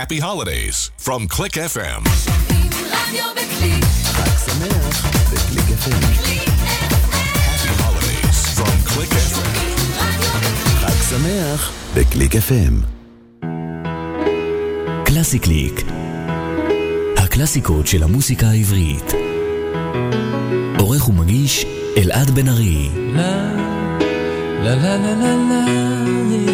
happy holidays from Click FM. Happy holidays from Click FM. חג שמח בקליק FM. קלאסי קליק. הקלאסיקות של המוסיקה העברית. עורך ומגיש אלעד בן ארי. La la la la la la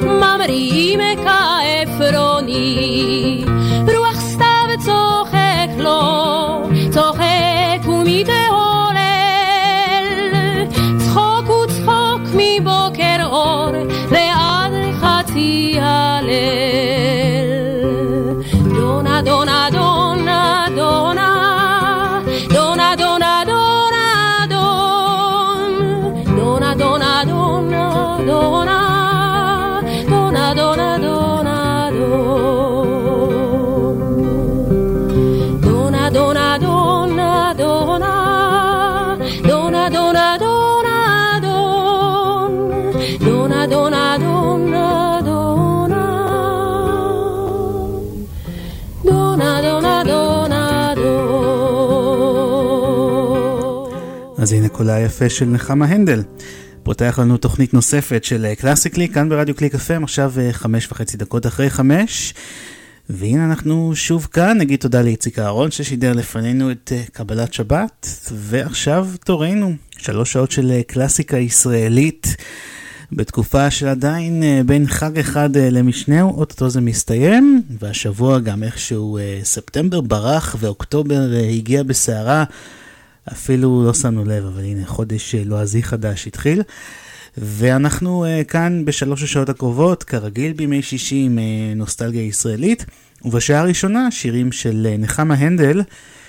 My קולה היפה של נחמה הנדל. פותח לנו תוכנית נוספת של אה, קלאסי קליק כאן ברדיו קליק FM, עכשיו אה, חמש וחצי דקות אחרי חמש. והנה אנחנו שוב כאן, נגיד תודה לאיציק אהרון ששידר לפנינו את אה, קבלת שבת, ועכשיו תורנו, שלוש שעות של אה, קלאסיקה ישראלית. בתקופה של עדיין אה, בין חג אחד אה, למשנהו, אוטוטו זה מסתיים, והשבוע גם איכשהו אה, ספטמבר ברח ואוקטובר אה, הגיע בסערה, אפילו לא שמנו לב, אבל הנה חודש אה, לועזי חדש התחיל. ואנחנו uh, כאן בשלוש השעות הקרובות, כרגיל בימי שישי עם uh, נוסטלגיה ישראלית, ובשעה הראשונה שירים של uh, נחמה הנדל,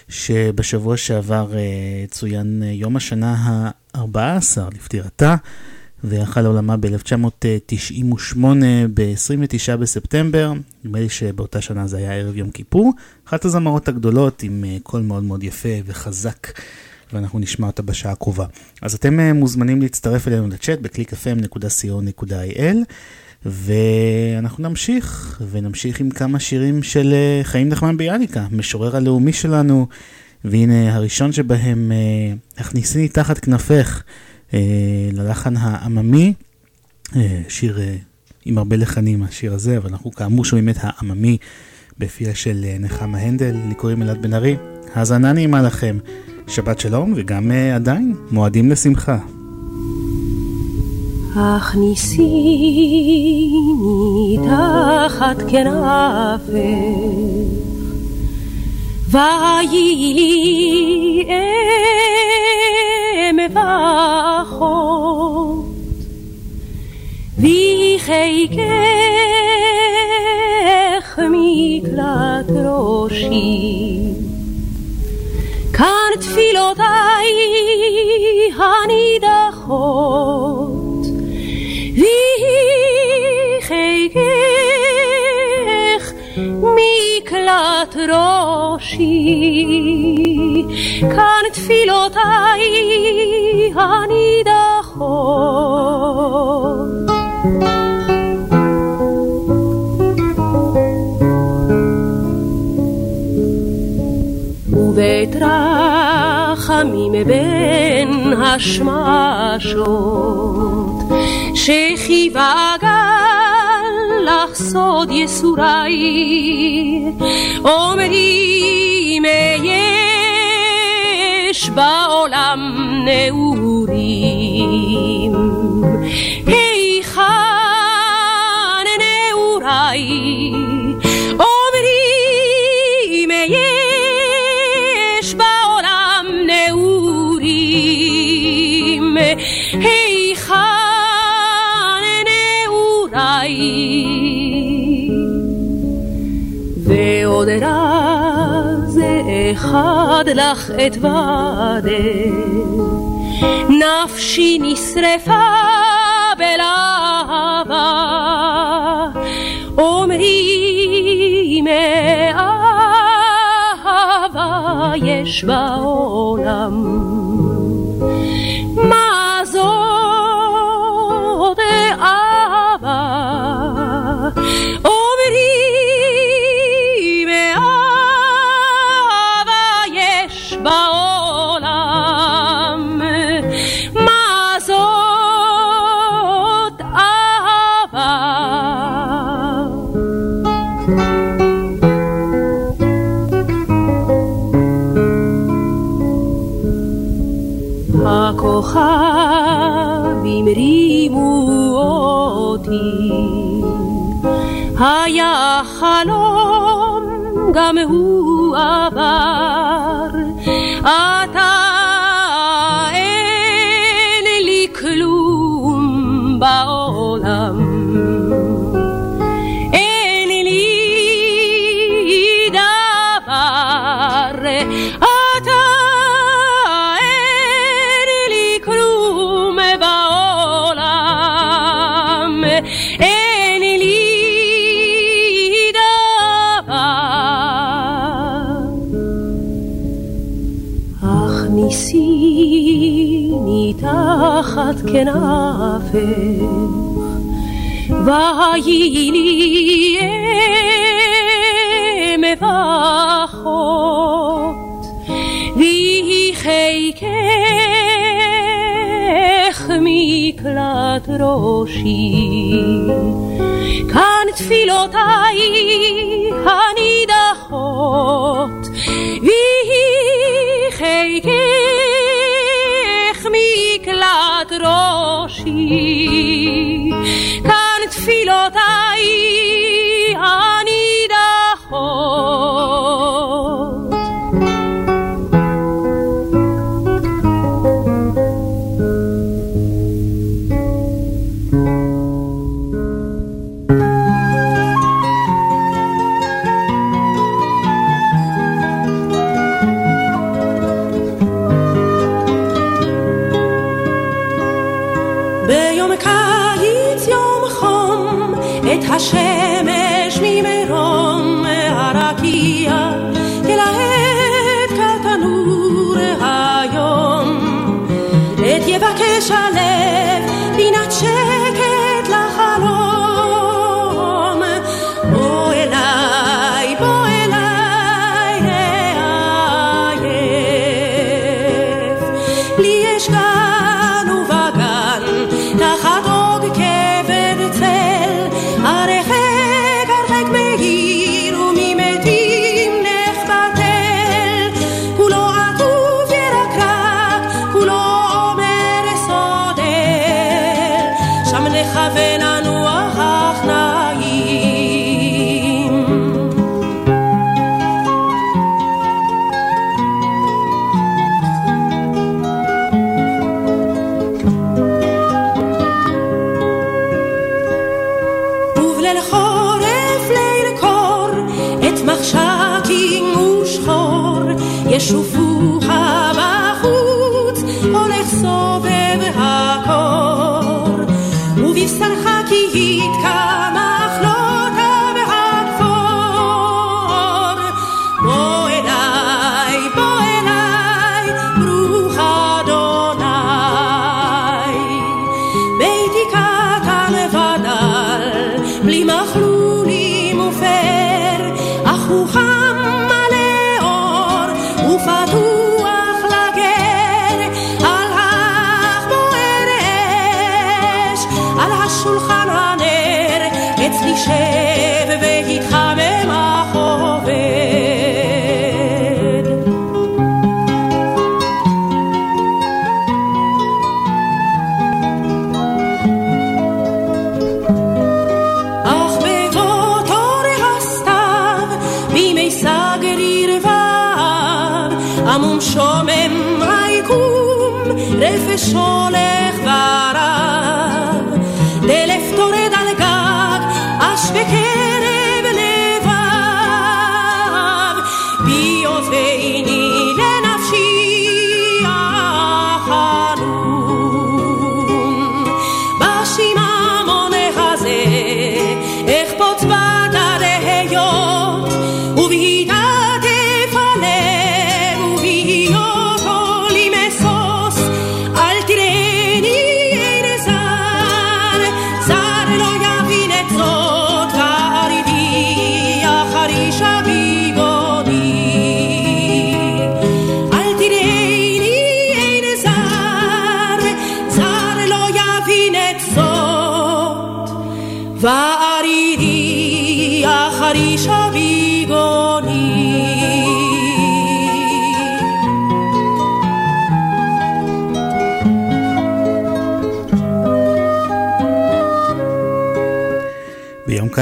שבשבוע שעבר uh, צוין uh, יום השנה ה-14 לפטירתה, ויחל לעולמה ב-1998 ב-29 בספטמבר, נדמה לי שבאותה שנה זה היה ערב יום כיפור, אחת הזמרות הגדולות עם אה, קול מאוד מאוד יפה וחזק. ואנחנו נשמע אותה בשעה הקרובה. אז אתם אה, מוזמנים להצטרף אלינו לצ'אט ב-clickfm.co.il ואנחנו נמשיך, ונמשיך עם כמה שירים של אה, חיים נחמן ביאליקה, משורר הלאומי שלנו, והנה הראשון שבהם, אה, הכניסיני תחת כנפך, ללחן העממי, שיר עם הרבה לחנים השיר הזה, אבל אנחנו כאמור שומעים את העממי בפיה של נחמה הנדל, לי קוראים אלעד בן ארי. האזנה נעימה לכם. שבת שלום, וגם uh, עדיין מועדים לשמחה. הכניסיני תחת כנפך, ויהי אם ואחות, ויחיקך מקלט ראשי. כאן תפילותיי הנידחות, ויהי חיקך מקלט ראשי, כאן תפילותיי הנידחות. רחמים בין השמשות, שחיווה גל לך סוד יסורי, אומרים יש בעולם נעורים. היכן נעוריי? אחד לך אתוודה נפשי נשרפה בלהבה. אומרים אהבה יש בעולם היה חלום גם הוא עבר, ויהי ואחות, ויהי חיקך מקלט ראשי. כאן תפילותיי כאן תפילותיי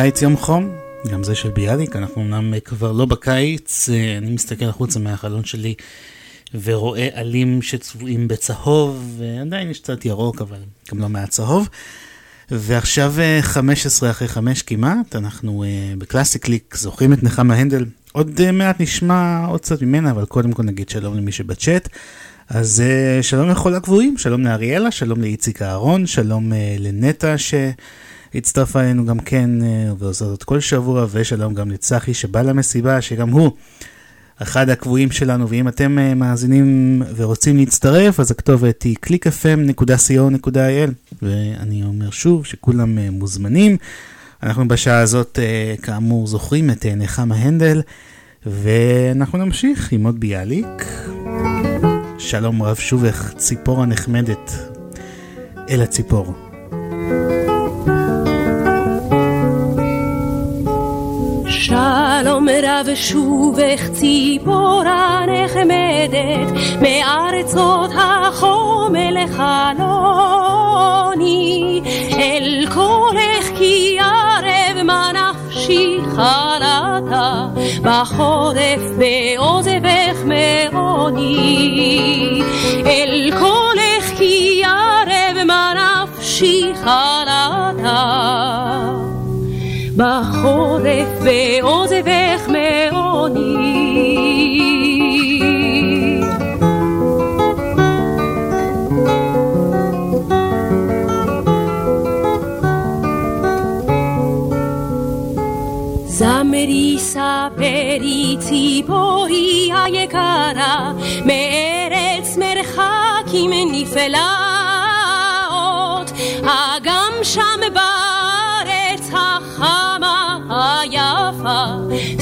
קיץ יום חום, גם זה של ביאליק, אנחנו אמנם כבר לא בקיץ, אה, אני מסתכל החוצה מהחלון שלי ורואה עלים שצבועים בצהוב, ועדיין יש קצת ירוק, אבל גם לא מעט צהוב. ועכשיו אה, 15 אחרי 5 כמעט, אנחנו אה, בקלאסי קליק זוכרים את נחמה הנדל. עוד אה, מעט נשמע עוד קצת ממנה, אבל קודם כל נגיד שלום למי שבצ'אט. אז אה, שלום לכל הקבועים, שלום לאריאלה, שלום לאיציק אהרון, שלום אה, לנטע שהצטרפה אלינו גם כן אה, ועושה זאת כל שבוע, ושלום גם לצחי שבא למסיבה, שגם הוא אחד הקבועים שלנו, ואם אתם אה, מאזינים ורוצים להצטרף, אז הכתובת היא clickfm.co.il, ואני אומר שוב שכולם אה, מוזמנים. אנחנו בשעה הזאת, כאמור, זוכרים את נחמה הנדל, ואנחנו נמשיך עם עוד ביאליק. שלום רב שובך, ציפור הנחמדת, אל הציפור. שלום רב שובך ציפורה נחמדת מארצות החום אל חלוני אל קולך כי ערב מה נפשי חלתה בחורף בעוזבך מעוני. אל קולך כי ערב מה נפשי חלתה בחורף ועוזבך מעוני. זמרי ספרי ציפורי היקרה מארץ מרחקים נפלאה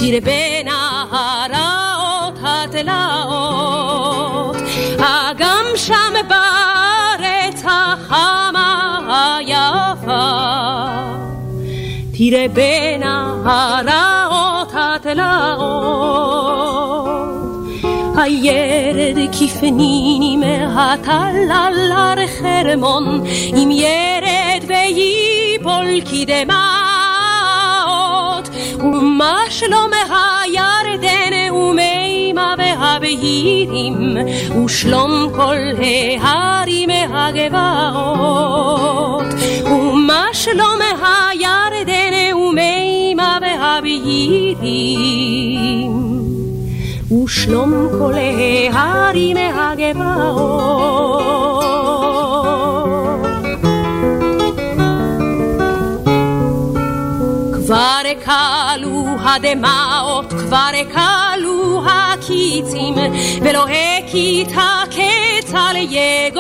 תראה בין ההרעות התלאות, אגם שם בארץ החמה היפה. תראה בין ההרעות התלאות. הירד כפניני מהטלל הר חרמון, אם ירד ויפול כדמעות. ומה שלום הירדן ומימה והבהירים, ושלום כל ההרים הגבעות. ומה שלום הירדן ומימה והבהירים. ושלום כל ההרים הגבעות. כבר כלו הדמעות, כבר כלו הקיצים, ולא הכית הקץ על יגוני.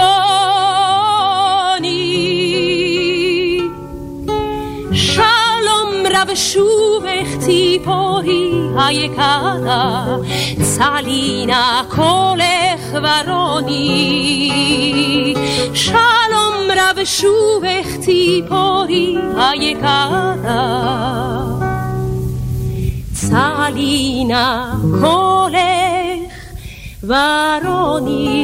שלום רב שובך ציפורי היקרה, צלינה קולך ורוני. שלום רב שובך ציפורי היקרה, צלינה קולך ורוני.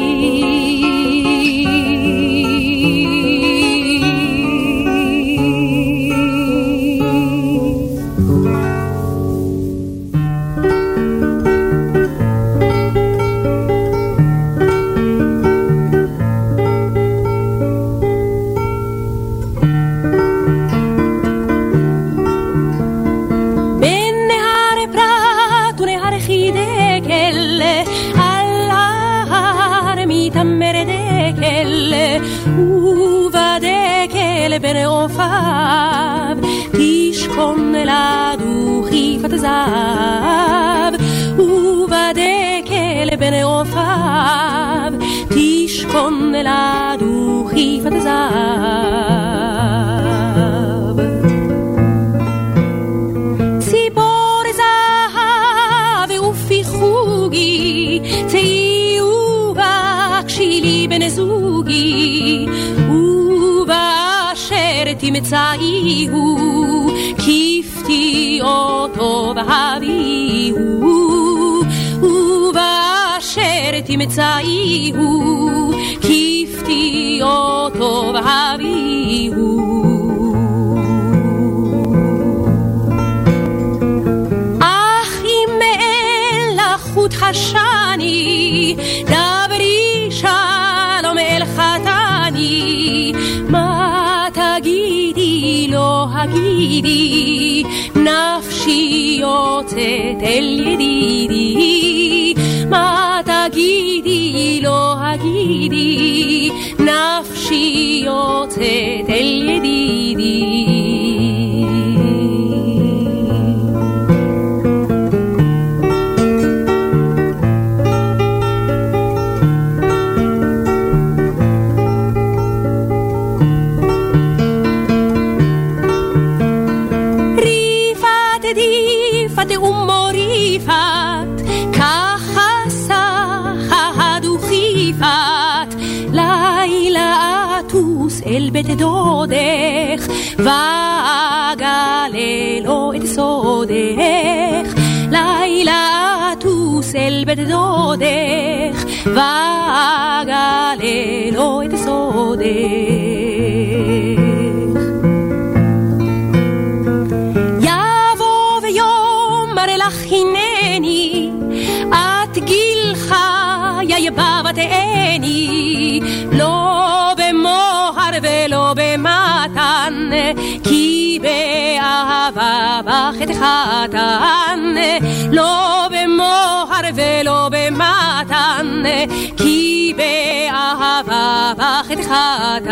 כי באהבה בך התחתן.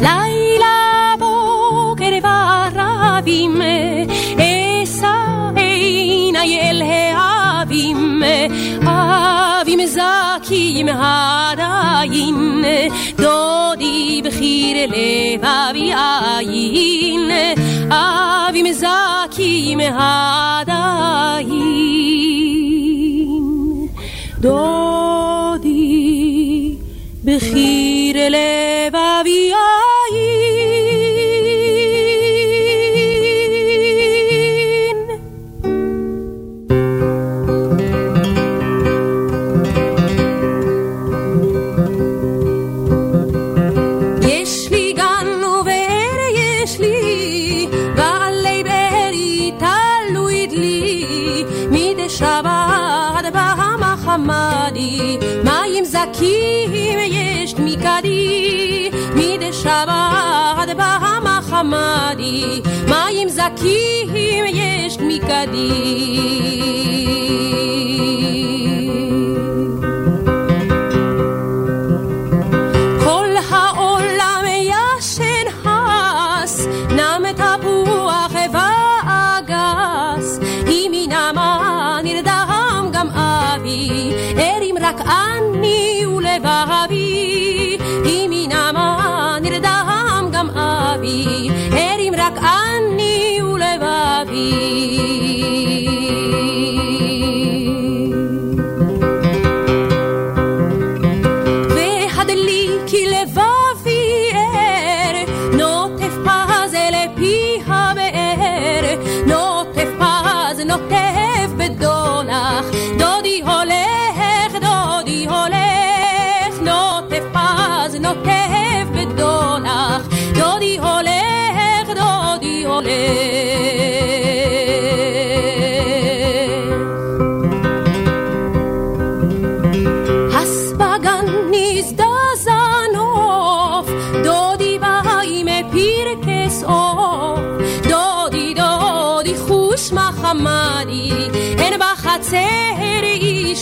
לילה בוקר וערבים, אשא עיני אל העבים, עבים זכים הרעים, דודי בחיר לב אבי עין, עבים זכים הרעים. mi Cádiz.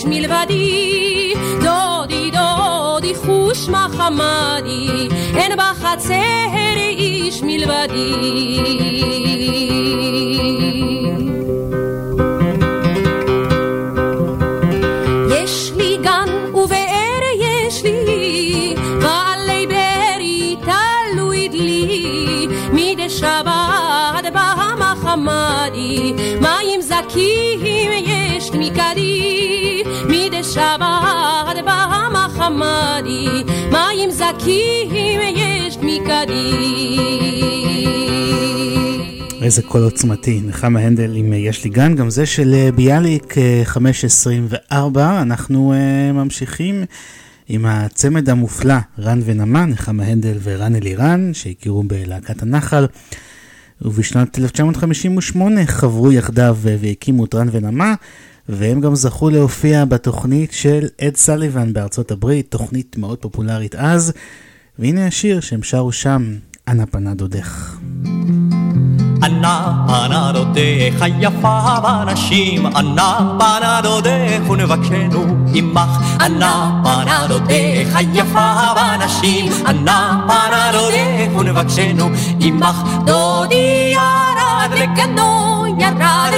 יש מקדי. מלבדי, דודי דודי חוש מחמדי, אין בחצר איש מלבדי. יש לי מים זכים יש. שבת במחמדי, מים זכים יש מקדי. איזה קול עוצמתי, נחמה הנדל עם יש לי גן, גם זה של אה, ביאליק 524. אה, אנחנו uh, ממשיכים עם הצמד המופלא, רן ונמה, נחמה הנדל ורן אלירן, שהכירו בלהקת הנחל. ובשנת 1958 חברו יחדיו והקימו את רן ונמה, והם גם זכו להופיע בתוכנית של אד סליבן בארצות הברית, תוכנית מאוד פופולרית אז, והנה השיר שהם שרו שם, אנה פנה דודך. אנה פנה דודך היפה באנשים, אנה פנה דודך ונבקשנו עמך. אנה פנה דודך היפה באנשים, אנה פנה דודך ונבקשנו עמך. דודי ירד לגנו, ירד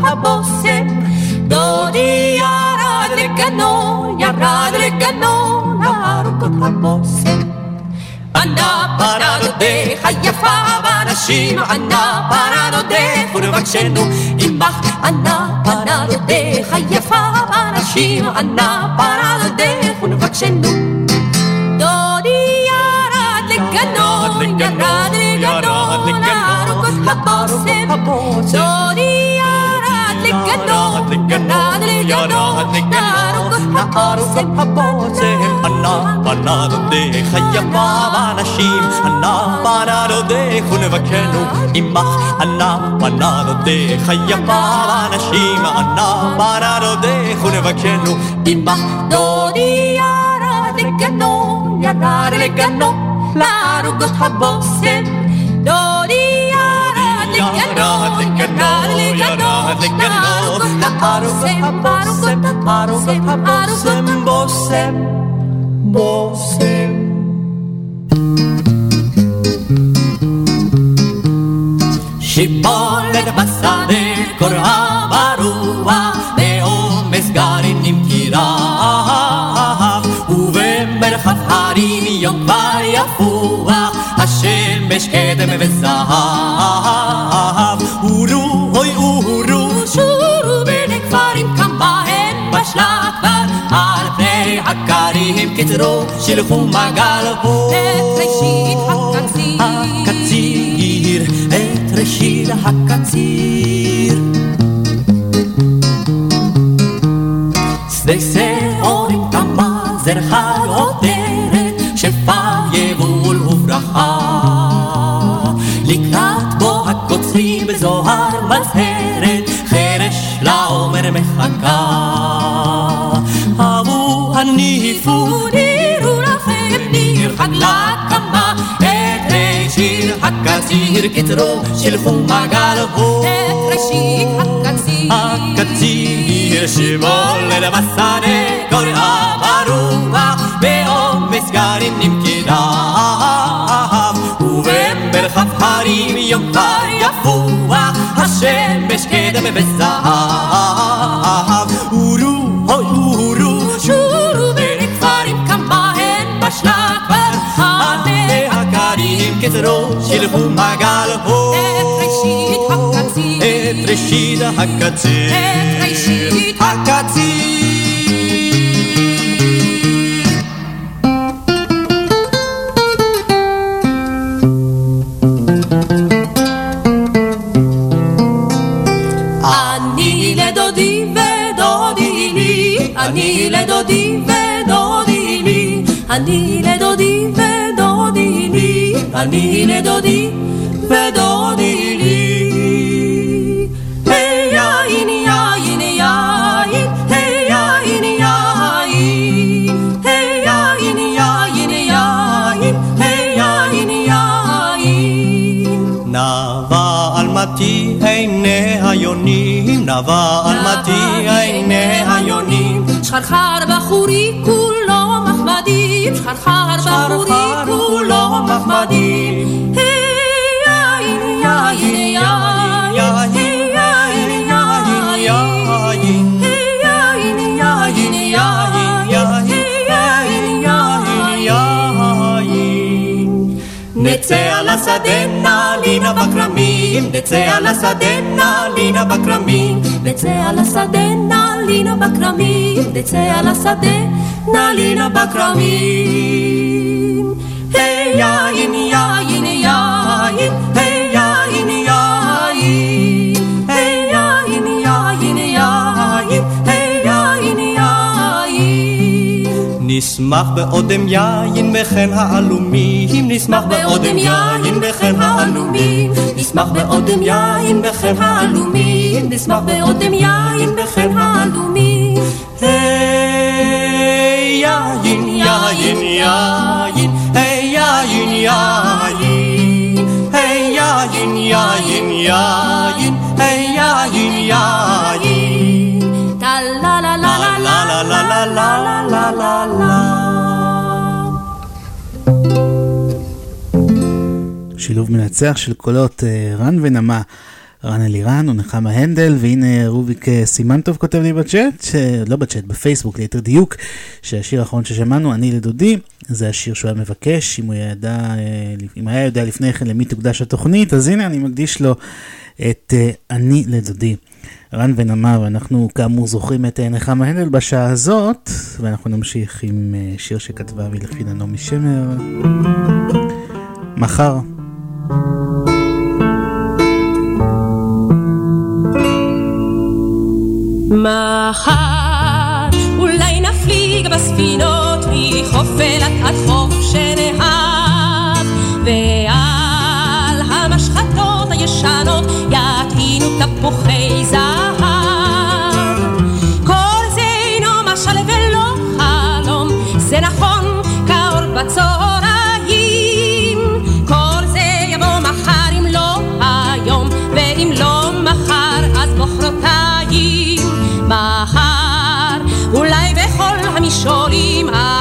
לגנו arugot habosem Dodi yarad legano yarad legano arugot habosem Anna parado de hayafa banashim Anna parado de furvakshenu imach Anna parado de hayafa banashim Anna parado de furvakshenu Dodi yarad legano yarad legano arugot habosem Dodi ענה בנדודך היפה באנשים, ענה בנדודך ונבקנו עמך, ענה בנדודך היפה באנשים, ענה בנדודך ונבקנו עמך. דודי ירד לגנו, ירד לגנו, לערוגות הבושם, דודי שיבולת בשדה קורעה ברוח, בעומס גרים נמכרה. ובמרחב הרים יום כבר יפוח, השמש קדם וזהב. הם בשלה כבר, על פני הכרים קצרו, שלחו מגל בו. את ראשית הקציר. הקציר, את ראשית הקציר. שדה שעורים תמה זרחה עותרת, שפע יבול וברכה. לקראת בו הקוצרים בזוהר מזהרת, חרש לעומר מחכה. הבו הניפו נירו לכם ניר חג לקמה, את ראשית הקציר קצרו שלחו מגל בו. את ראשית הקציר. הקציר שמולד בשדה קוראה ברוח בעומס גרים נמכדיו ובמרחב הרים יום כבר יפוח השמש קדם וזהב אורו אוי אורו שורו בין כפרים כמה הן בשלה כבר עדי הקרים קצרו שלחו מגל הו את ראשית הקציר. את ראשית הקציר. את ראשית הקציר. אני לדודי ודודי לי, אני לדודי ודודי לי. יין יין יין, יין יין, יין יין יין, יין יין. נבה אלמתי עיני היונים, נבה אלמתי עיני היונים. שחרחר בחורי מחמדים, שחרחר בחורי כולו מחמדים. יין יין יין, נצא על השדה נעלינה בכרמים, נצא על השדה נעלינה בכרמים. נצא על השדה נעלינה בכרמים, נצא על השדה נעלינה בכרמים. היי יין יין יין, היי נשמח באודם יין בחן העלומים, נשמח באודם יין בחן העלומים. נשמח באודם יין בחן העלומים, נשמח באודם יין בחן העלומים. היי יין יין יין, היי יין יין, היי יין יין יין, היי יין יין. שילוב מנצח של קולות אה, רן ונמה. רן אלירן ונחמה הנדל, והנה רוביק אה, סימנטוב כותב לי בצ'אט. לא בצ'אט, בפייסבוק ליתר דיוק, שהשיר האחרון ששמענו, אני לדודי, זה השיר שהוא היה מבקש, אם הוא ידע, אה, אם היה יודע לפני כן למי תוקדש התוכנית, אז הנה אני מקדיש לו את אני לדודי. רן ונמה, ואנחנו כאמור זוכרים את נחמה הנדל בשעה הזאת, ואנחנו נמשיך עם שיר שכתבה והלחינה נעמי שמר. מחר. מחר אולי נפליג בספינות מחוף אילת עד חוף שנהב ועל המשחטות הישנות יטעינו תפוחי זהב לשאול אם את...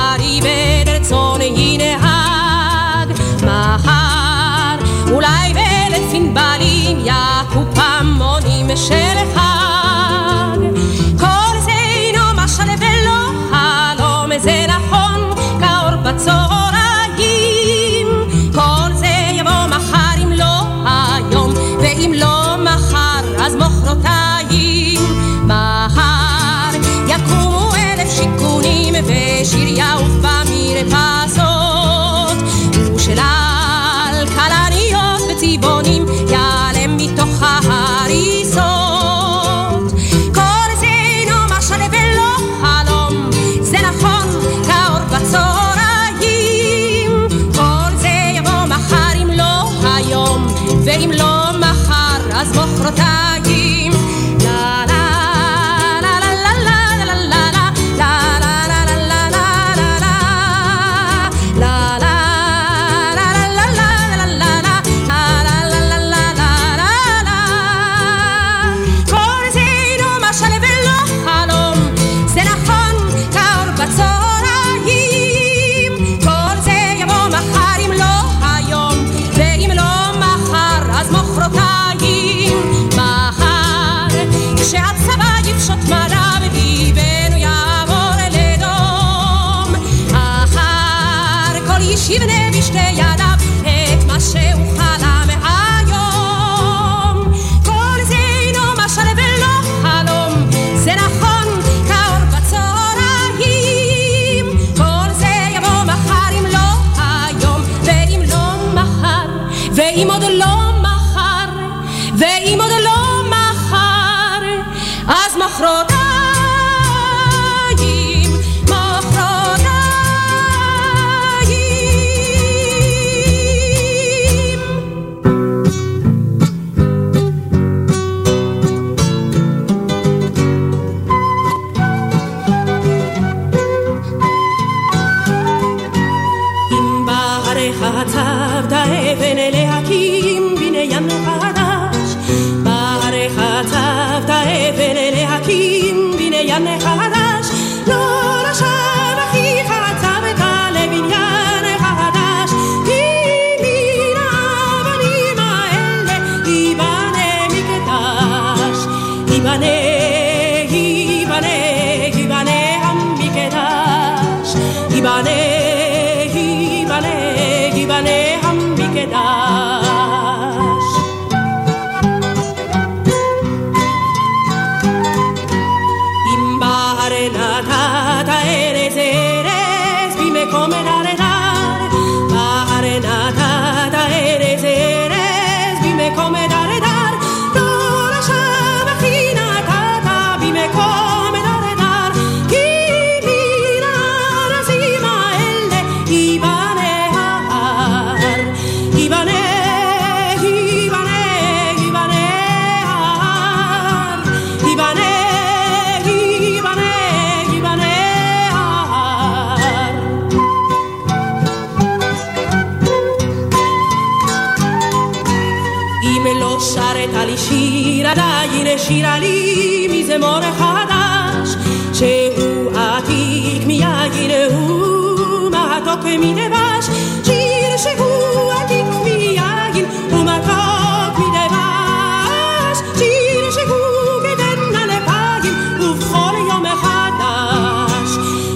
שירלי מזמור חדש שהוא עתיק מיגין הוא מתוק מדבש שיר שהוא עתיק מיגין הוא מתוק מדבש שיר שהוא כדנה לפגין ובכל יום מחדש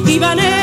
ייבנה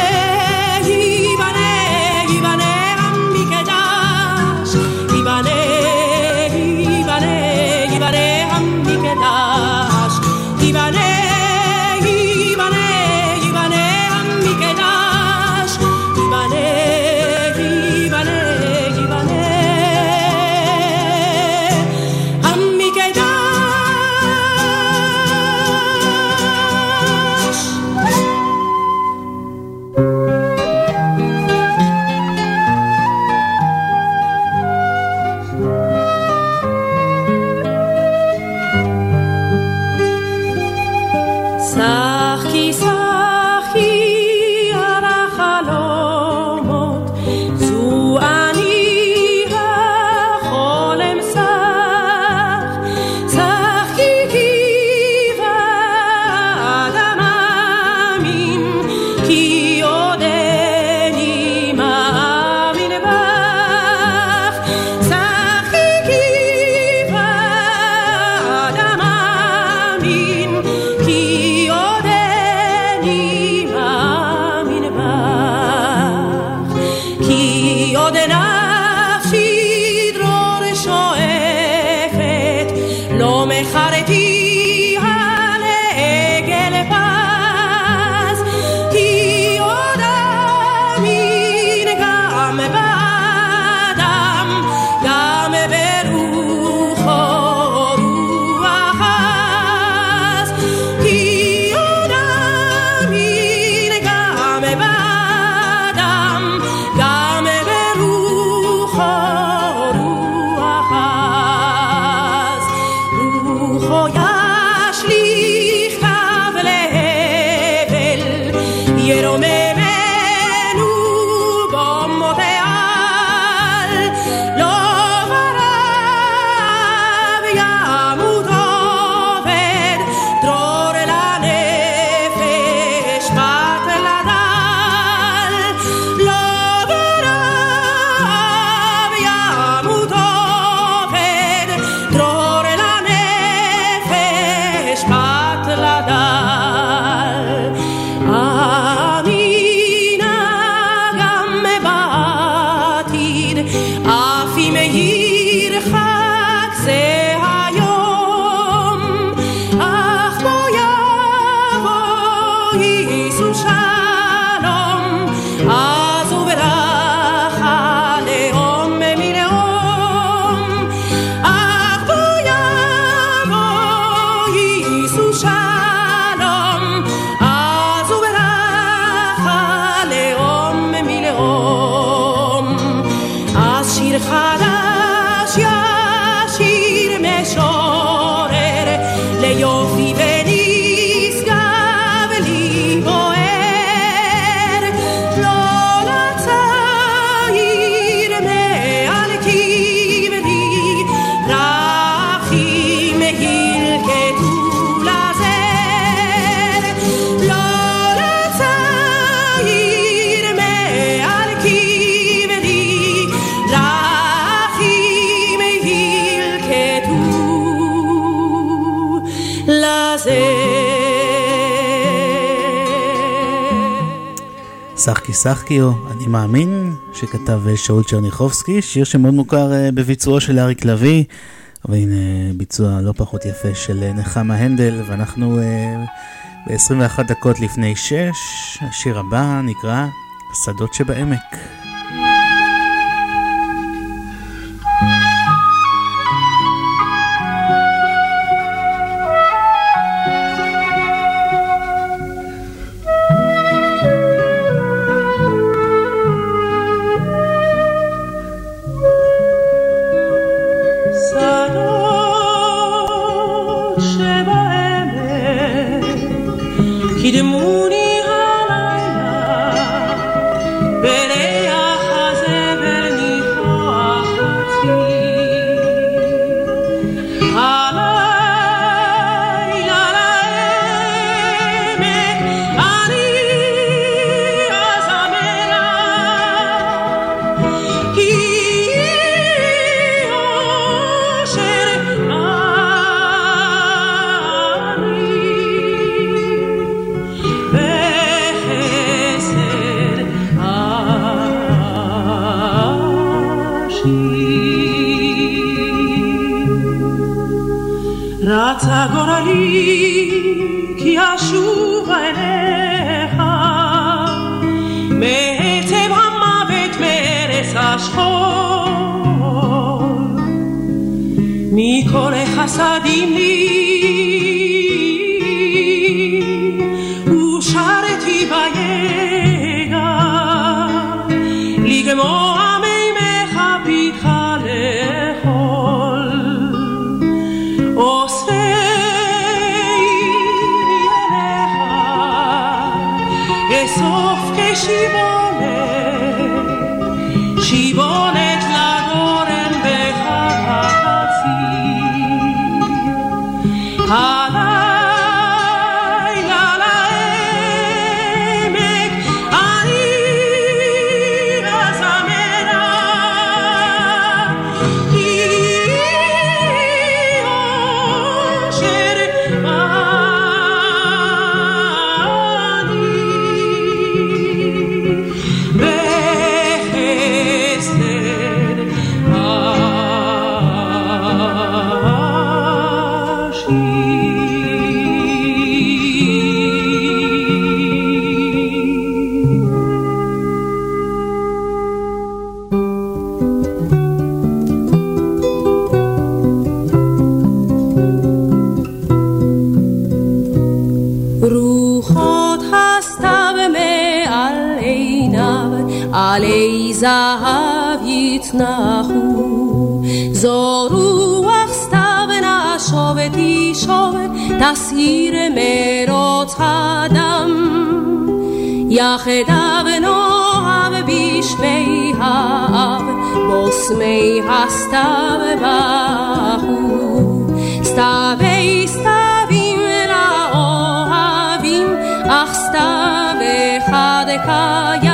שחקי שחקי או אני מאמין, שכתב אה, שאול צ'רניחובסקי, שיר שמאוד מוכר אה, בביצועו של אריק לביא, אבל הנה ביצוע לא פחות יפה של אה, נחמה הנדל, ואנחנו ב-21 דקות לפני 6, השיר הבא נקרא שדות שבעמק. יחדיו נאהב בשמי האב, בוסמי הסתיו בכו. סתיוי סתיווים לאוהבים, אך סתיו אחד קיים.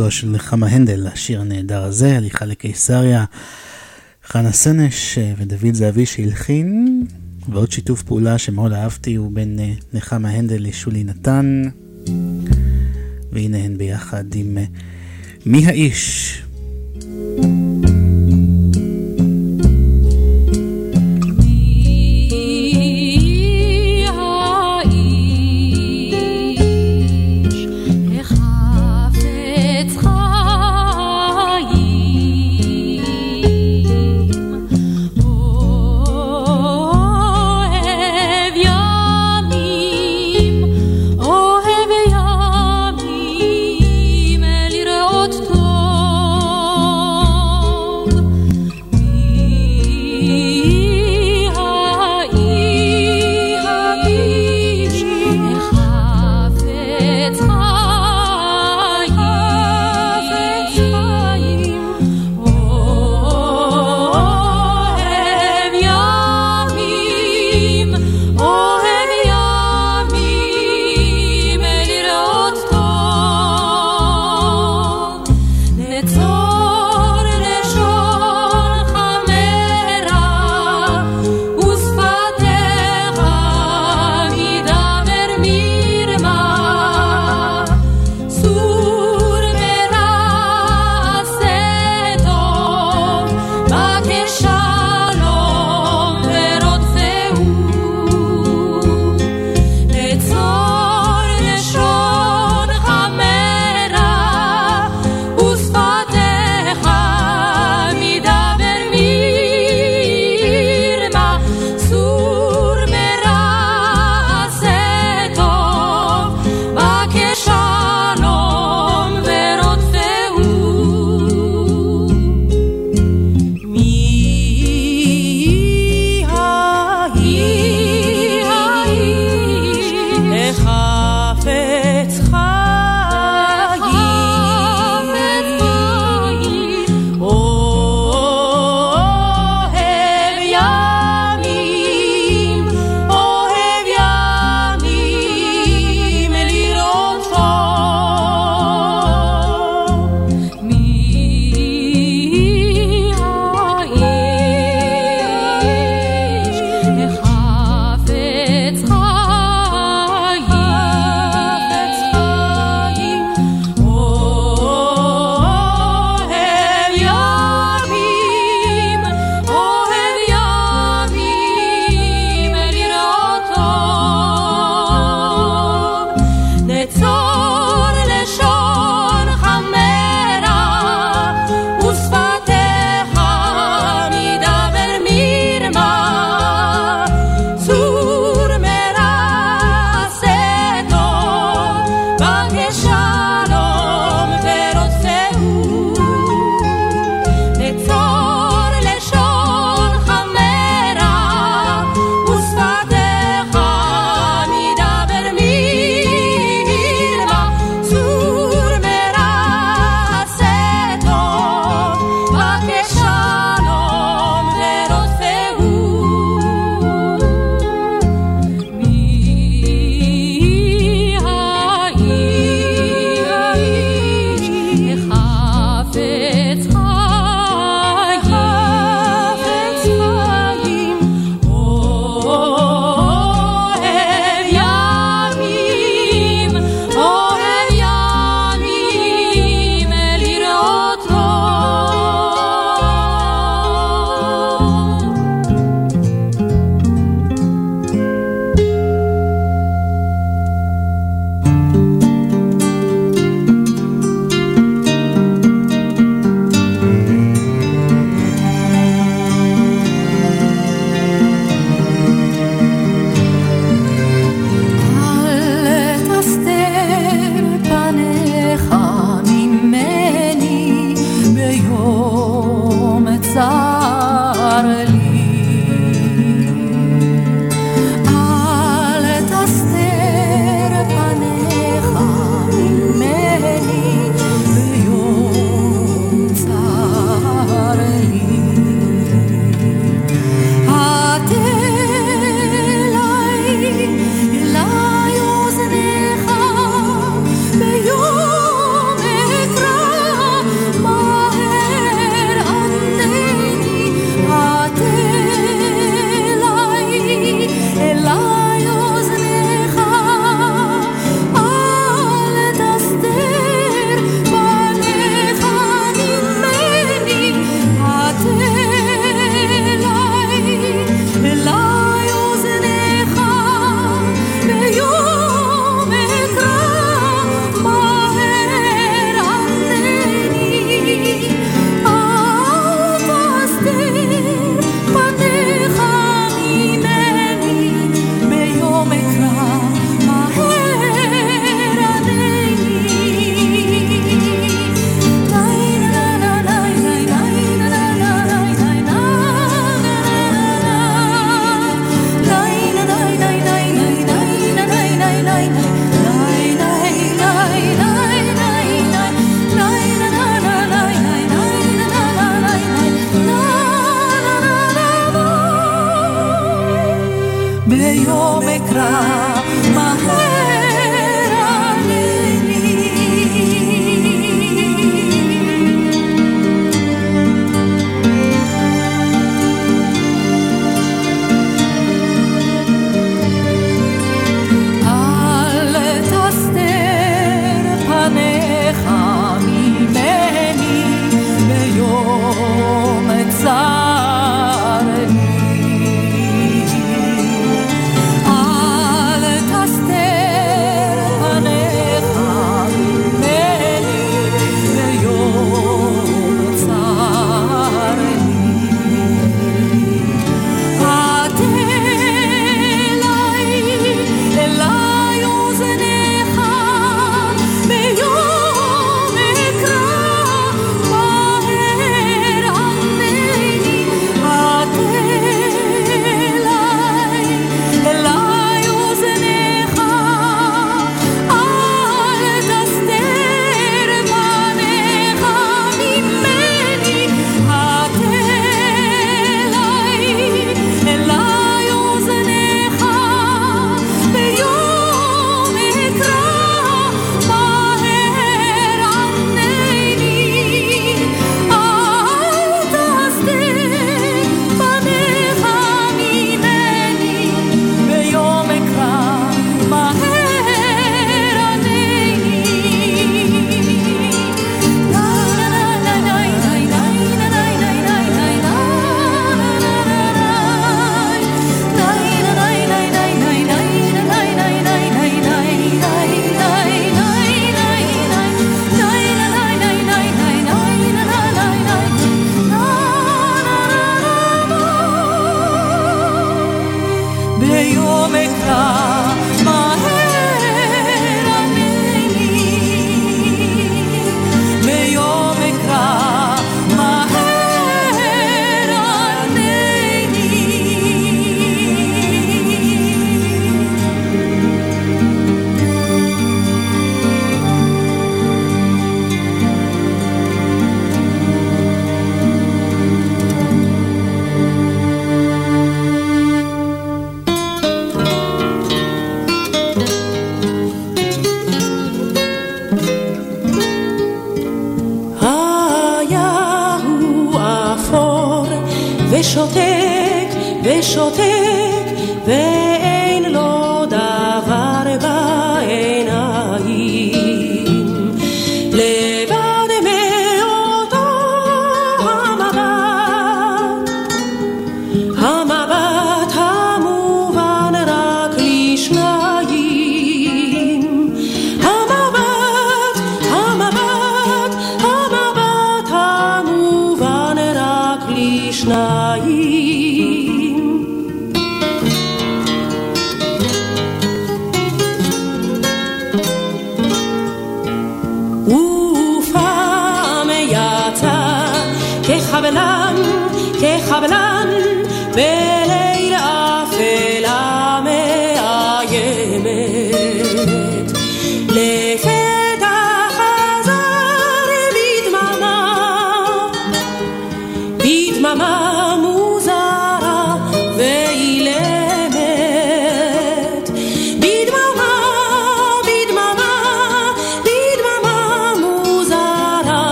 הביצוע של נחמה הנדל, השיר הנהדר הזה, הליכה לקיסריה. חנה סנש אה, ודוד זהבי שהלחין, ועוד שיתוף פעולה שמאוד אהבתי הוא בין אה, נחמה הנדל לשולי נתן. והנה הן ביחד עם אה, מי האיש. מי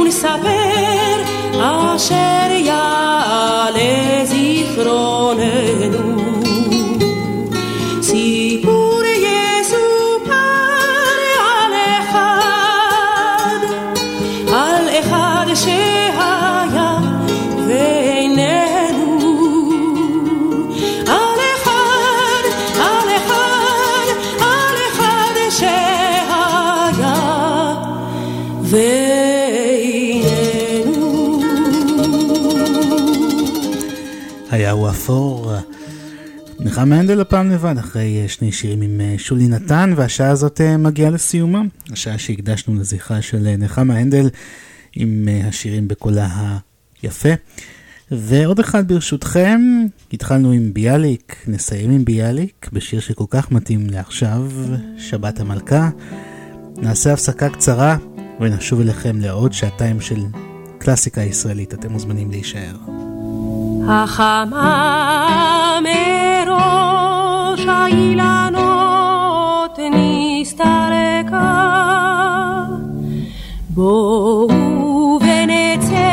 ונספר, אשר יעלה זיכרוננו. נחמה הנדל הפעם לבד, אחרי אה, שני שירים עם אה, שולי נתן, והשעה הזאת אה, מגיעה לסיומה. השעה שהקדשנו לזכרה של נחמה הנדל עם השירים בקולה היפה. ועוד אחד ברשותכם, התחלנו עם ביאליק, נסיים עם ביאליק, בשיר שכל כך מתאים לעכשיו, שבת המלכה. נעשה הפסקה קצרה ונשוב אליכם לעוד שעתיים של קלאסיקה ישראלית, אתם מוזמנים להישאר. החמה מראש האילנות נסתלקה בואו ונצא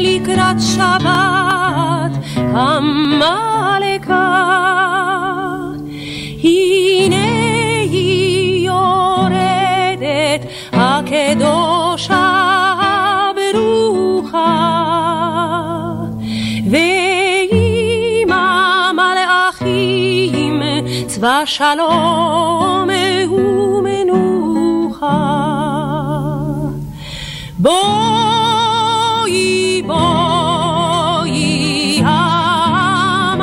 לקראת שבת המלכה הנה היא יורדת הקדושה צבא שלום ומנוחה. בואי בואי המלכה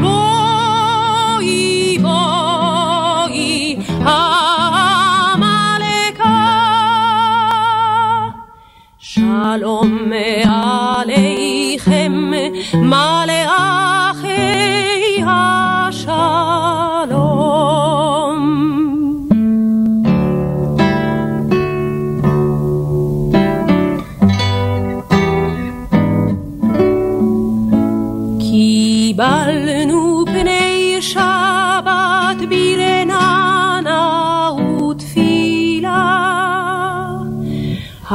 בואי בואי המלכה שלום עליכם מלאכי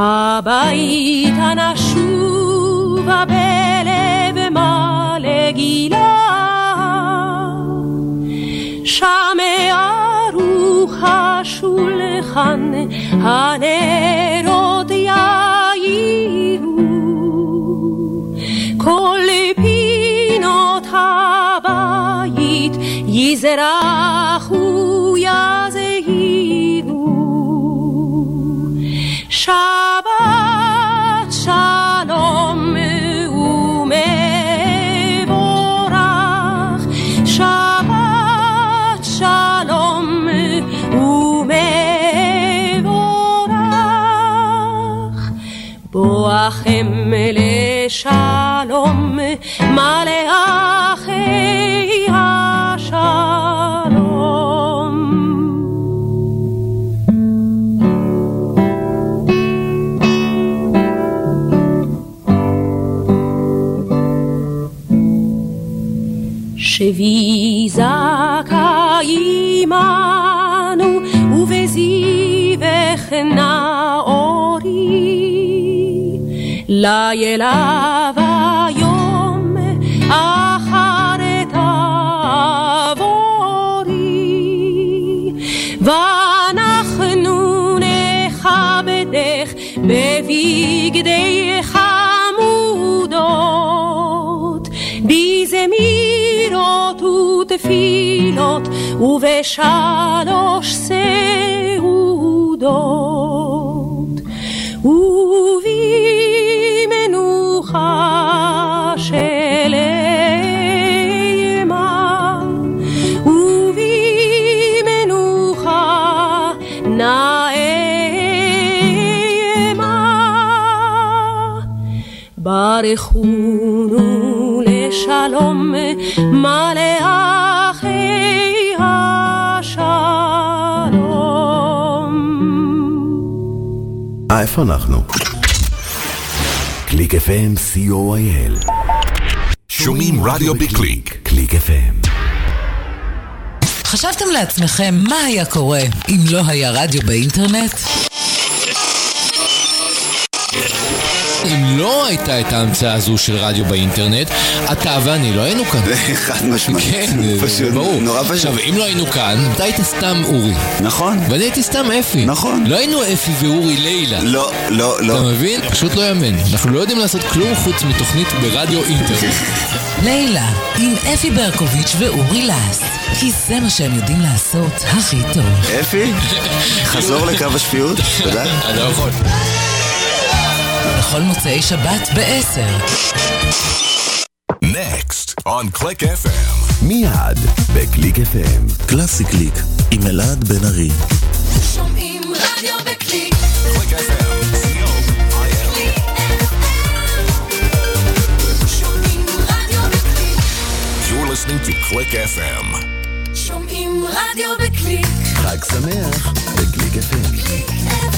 הבית הנשוב בלב מלא גילה. שם ערוך השולחן הנרות יאירו. כל פינות הבית יזרחו יזהירו. שבת בואכם לשלום מלאכי השלום. שבי זכאי עמנו לילה ויום אחר תעבורי ואנחנו נכבדך בבגדי חמודות בזמירות ותפילות ובשלוש סעודות ובמנוחה של אימה ובמנוחה נאמה ברכונו לשלום מלאכי השלום. אה, איפה אנחנו? קליק FM, co.il. שומעים רדיו בקליק. קליק FM. חשבתם לעצמכם מה היה קורה אם לא היה רדיו באינטרנט? אם לא הייתה את ההמצאה הזו של רדיו באינטרנט, אתה ואני לא היינו כאן. חד משמעית. כן, פשוט, ברור. נורא פשוט. עכשיו, אם לא היינו כאן, אתה היית סתם אורי. נכון. ואני הייתי סתם אפי. נכון. לא היינו אפי ואורי לילה. לא, לא, אתה לא. מבין? פשוט לא יאמן. אנחנו לא יודעים לעשות כלום חוץ מתוכנית ברדיו אינטרנט. לילה, עם אפי ברקוביץ' ואורי לס. כי זה מה שהם יודעים לעשות הכי טוב. אפי, חזור לקו השפיות, תודה. אני לא יכול. בכל מוצאי שבת ב-10. Next on Click FM. מיד בקליק FM. קלאסי קליק עם אלעד בן ארי. שומעים רדיו בקליק. Click FM. Listening to Click FM. שומעים רדיו בקליק. חג שמח בקליק FM. שומעים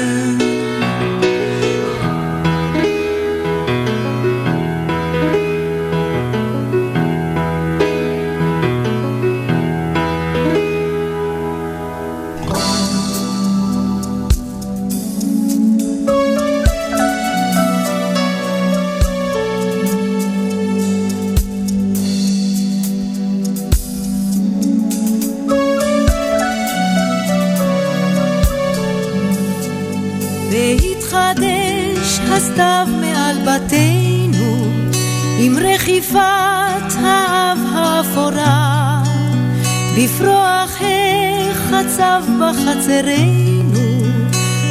בפרוח החצב בחצרנו,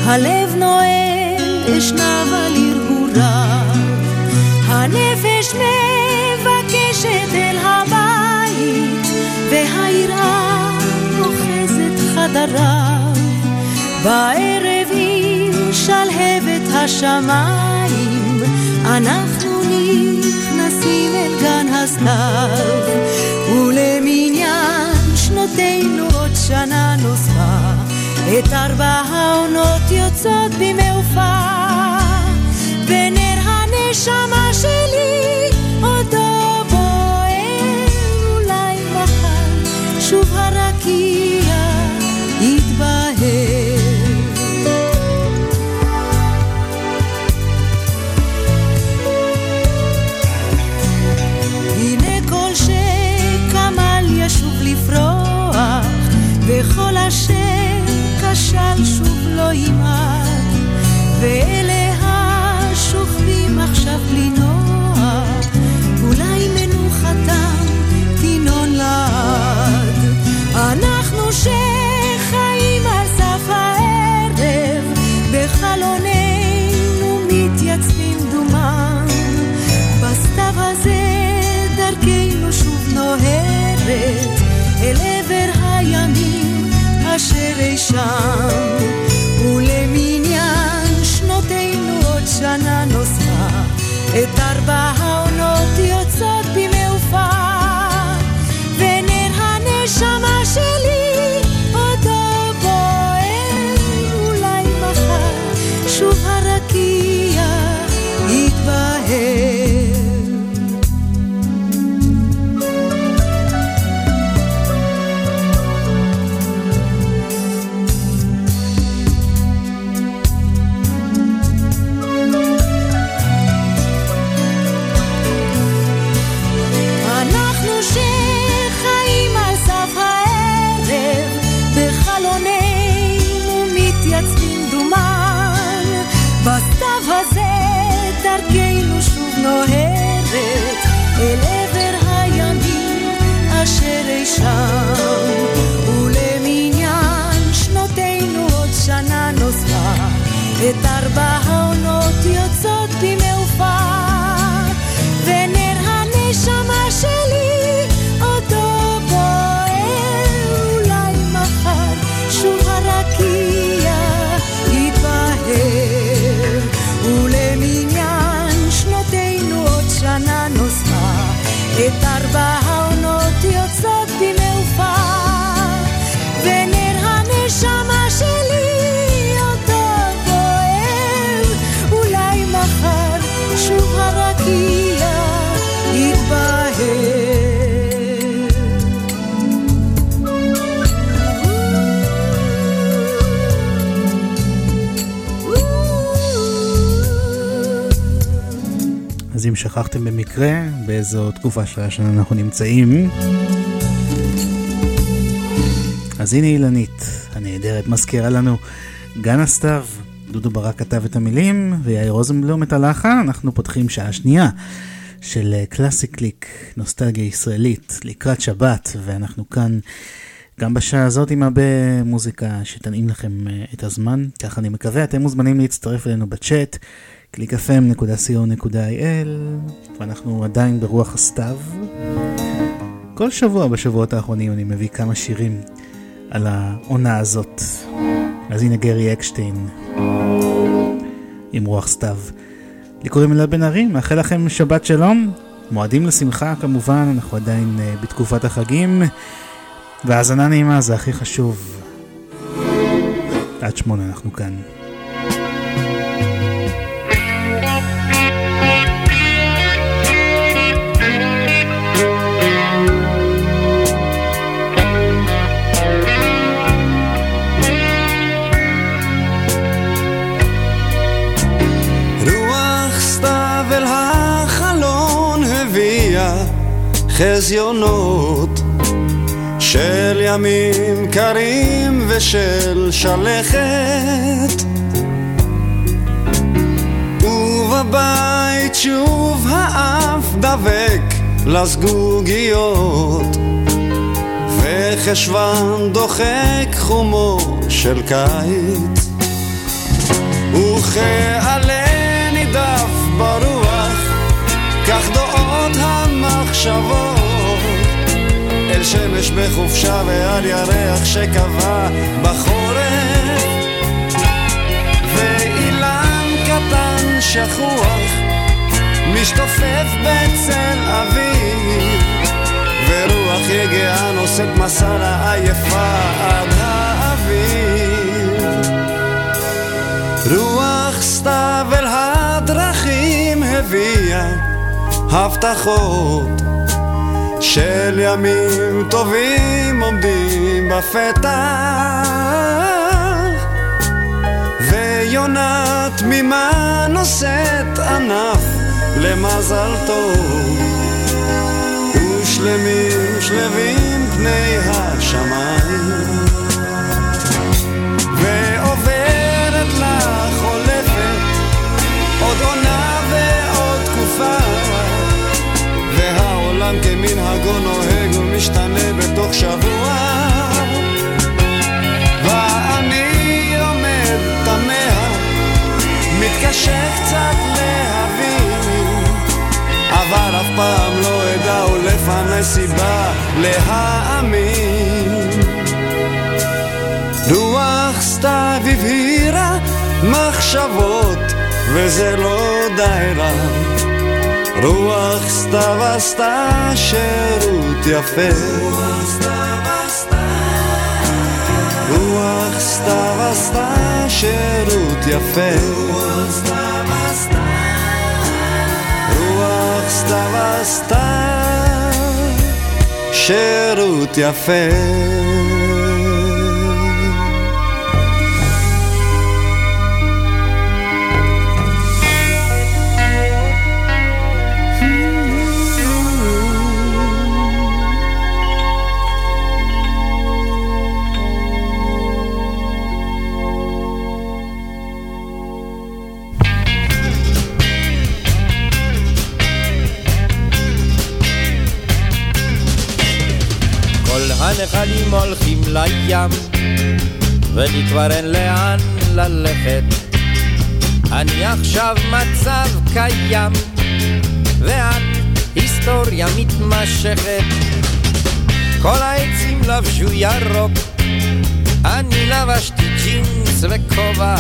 הלב נועל אשנב על הרהוריו, הנפש מבקשת אל הבית, והיראה אוחזת חדריו, בערב עם שלהבת השמיים, אנחנו נכנסים אל גן הסתיו, שנה נוספה, את ארבע העונות יוצאות במעופה, ונר הנשמה de שכחתם במקרה באיזו תקופה של השנה אנחנו נמצאים, אז הנה אילנית הנהדרת מזכירה לנו גן הסתיו. דודו ברק כתב את המילים ויאיר רוזנבלום את הלחן. אנחנו פותחים שעה שנייה של קלאסי קליק, נוסטלגיה ישראלית, לקראת שבת, ואנחנו כאן גם בשעה הזאת עם הרבה מוזיקה שתנעים לכם אה, את הזמן. ככה אני מקווה, אתם מוזמנים להצטרף אלינו בצ'אט. www.clickfm.co.il ואנחנו עדיין ברוח הסתיו. כל שבוע בשבועות האחרונים אני מביא כמה שירים על העונה הזאת. אז הנה גרי אקשטיין עם רוח סתיו. לי קוראים אלעד בן ארי, מאחל לכם שבת שלום, מועדים לשמחה כמובן, אנחנו עדיין uh, בתקופת החגים, והאזנה נעימה זה הכי חשוב. עד שמונה אנחנו כאן. חזיונות של ימים קרים ושל שלכת. ובבית שוב האף דבק לזגוגיות. וכ חשוון דוחק חומו של קיץ. וכעלה נידף ברוח כך דועות המחשבות אל שמש בחופשה ועל ירח שקבע בחורף. ואילן קטן שכוח משתופף בצל אביב ורוח יגעה נושאת מסע לעייפה עד האביב רוח סתיו אל הדרכים הביאה הבטחות של ימים טובים עומדים בפתח ויונה תמימה נושאת ענף למזל טוב. ושלמים שלווים פני השמיים. ועוברת לה חולפת עוד עונה והעולם כמנהגו נוהג ומשתנה בתוך שבוע. ואני עומד תמה מתקשה קצת להבין אבל אף פעם לא אדע ולפני סיבה להאמין. רוח סתיו הבהירה מחשבות וזה לא די רע רוח סתיו עשתה שירות יפה. רוח סתיו עשתה שירות יפה. רוח סתיו עשתה שירות יפה הנחלים הולכים לים, ולי כבר אין לאן ללכת. אני עכשיו מצב קיים, ואת היסטוריה מתמשכת. כל העצים לבשו ירוק, אני לבשתי ג'ינס וכובע,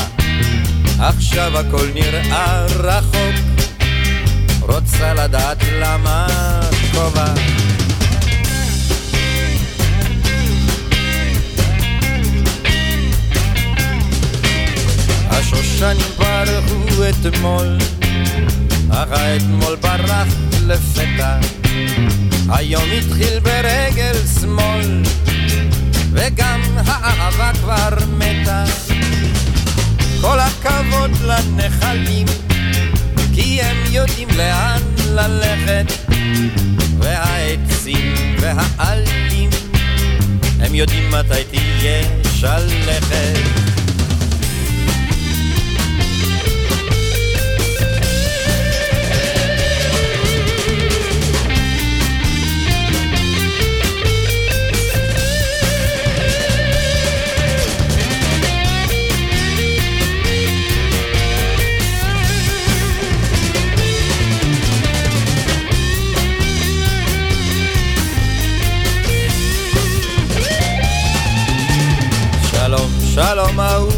עכשיו הכל נראה רחוק. רוצה לדעת למה כובע. השושנים פרחו אתמול, אך האתמול ברח לפתע. היום התחיל ברגל שמאל, וגם האהבה כבר מתה. כל הכבוד לנחלים, כי הם יודעים לאן ללכת, והעצים והעלים, הם יודעים מתי תהיה שלכת.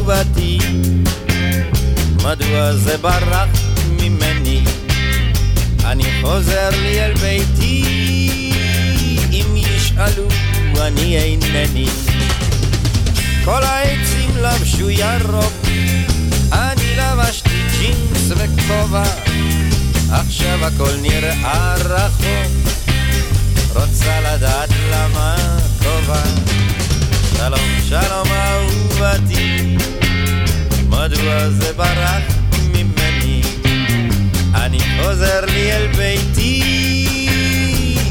אהובתי, מדוע זה ברח ממני? אני חוזר לי אל ביתי, אם ישאלו אני אינני. כל העצים לבשו ירוק, אני לבשתי ג'ינס וכובע, עכשיו הכל נראה רחוק, רוצה לדעת למה כובע. שלום, שלום אהובתי, מדוע זה ברח ממני? אני חוזר לי אל ביתי,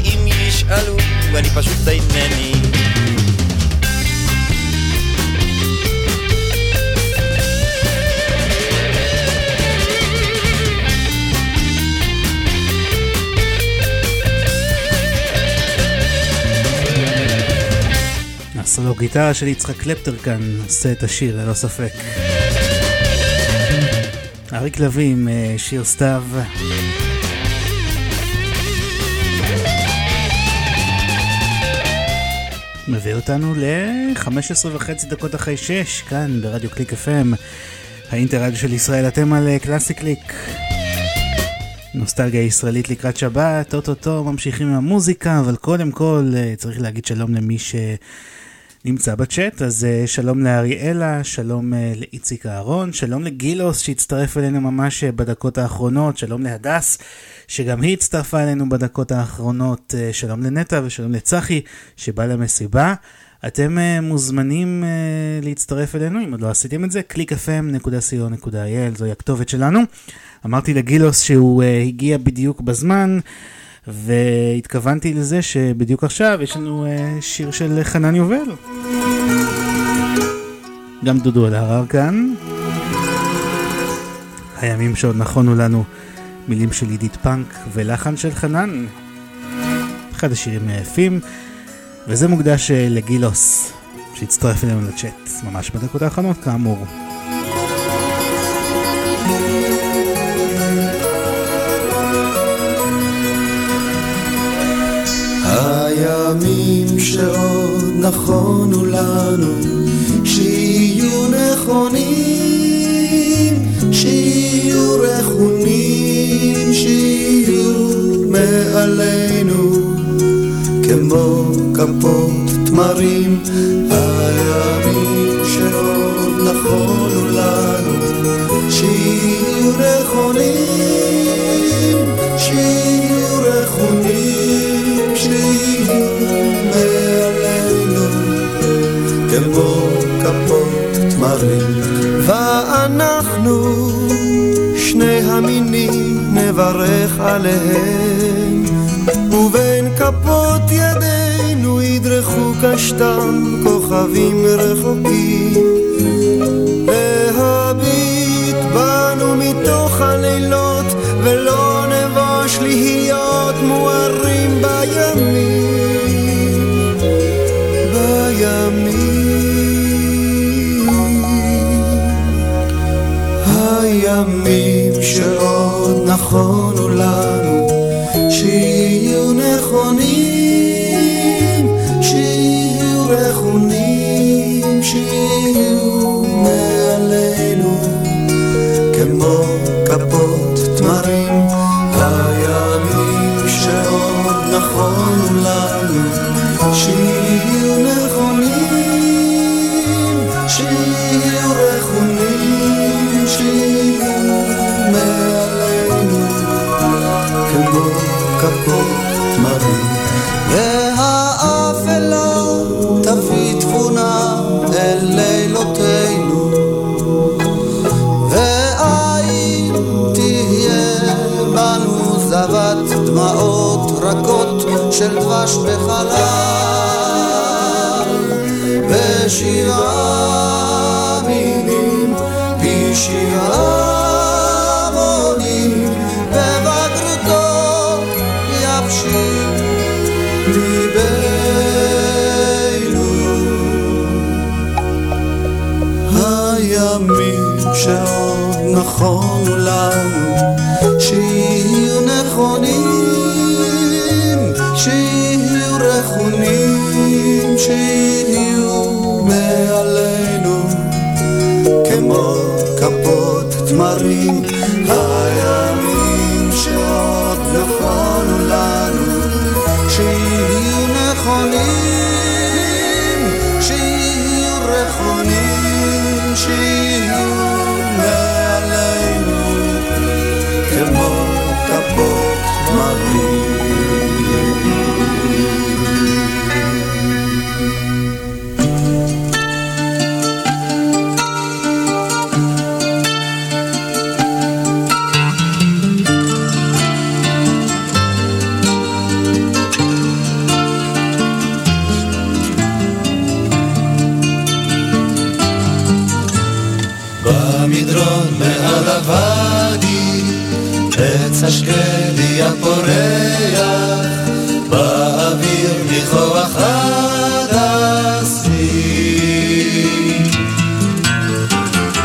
אם ישאלו, אני פשוט אינני. הסולו גיטרה של יצחק קלפטר כאן עושה את השיר ללא ספק. אריק לביא עם אה, שיר סתיו. מביא אותנו ל-15 וחצי דקות אחרי 6, כאן ברדיו קליק FM, האינטררדיו של ישראל, אתם על אה, קלאסי קליק. נוסטלגיה ישראלית לקראת שבת, אוטוטו ממשיכים עם המוזיקה, אבל קודם כל אה, צריך להגיד שלום למי שנמצא בצ'אט, אז אה, שלום לאריאלה, שלום אה, לאיציק אהרון, שלום לגילוס שהצטרף אלינו ממש בדקות האחרונות, שלום להדס שגם היא הצטרפה אלינו בדקות האחרונות, שלום לנטע ושלום לצחי שבא למסיבה. אתם מוזמנים להצטרף אלינו, אם עוד לא עשיתם את זה, www.clickfm.co.il, זוהי הכתובת שלנו. אמרתי לגילוס שהוא הגיע בדיוק בזמן, והתכוונתי לזה שבדיוק עכשיו יש לנו uh, שיר של חנן יובל. גם דודו אלהרר כאן. הימים שעוד נכונו לנו, מילים של עידית פאנק ולחן של חנן. אחד השירים היפים. וזה מוקדש לגילוס, שהצטרף אלינו לצ'אט, ממש בדקות האחרונות כאמור. הימים שעוד נכונו לנו, שיהיו נכונים, שיהיו רכונים, שיהיו מעלינו. כמו כפות תמרים, הימים שעוד נכונו לנו, שיהיו נכונים, כמו כפות תמרים. ואנחנו, שני המינים, נברך עליהם. ובין כפות ידינו ידרכו קשתם כוכבים רחוקים להביט בנו מתוך הלילות ולא נבוש להיות מוארים בימים הימים שעוד נכונו לנו שיהיו נכונים, שיהיו רכונים, שיהיו מעלינו כמו כפות תמרים, הימים שעוד נכונו לנו, כפות תמרים. והאפלה תביא תבונה אל לילותינו, ואין תהיה בנו זבת דמעות רכות של דבש בחלב, ושבעה נכונו לנו, שיהיו נכונים, שיהיו רכונים, שיהיו מעלינו, כמו כפות תמרים, הדי הפורח, באוויר לכרוח הדסים.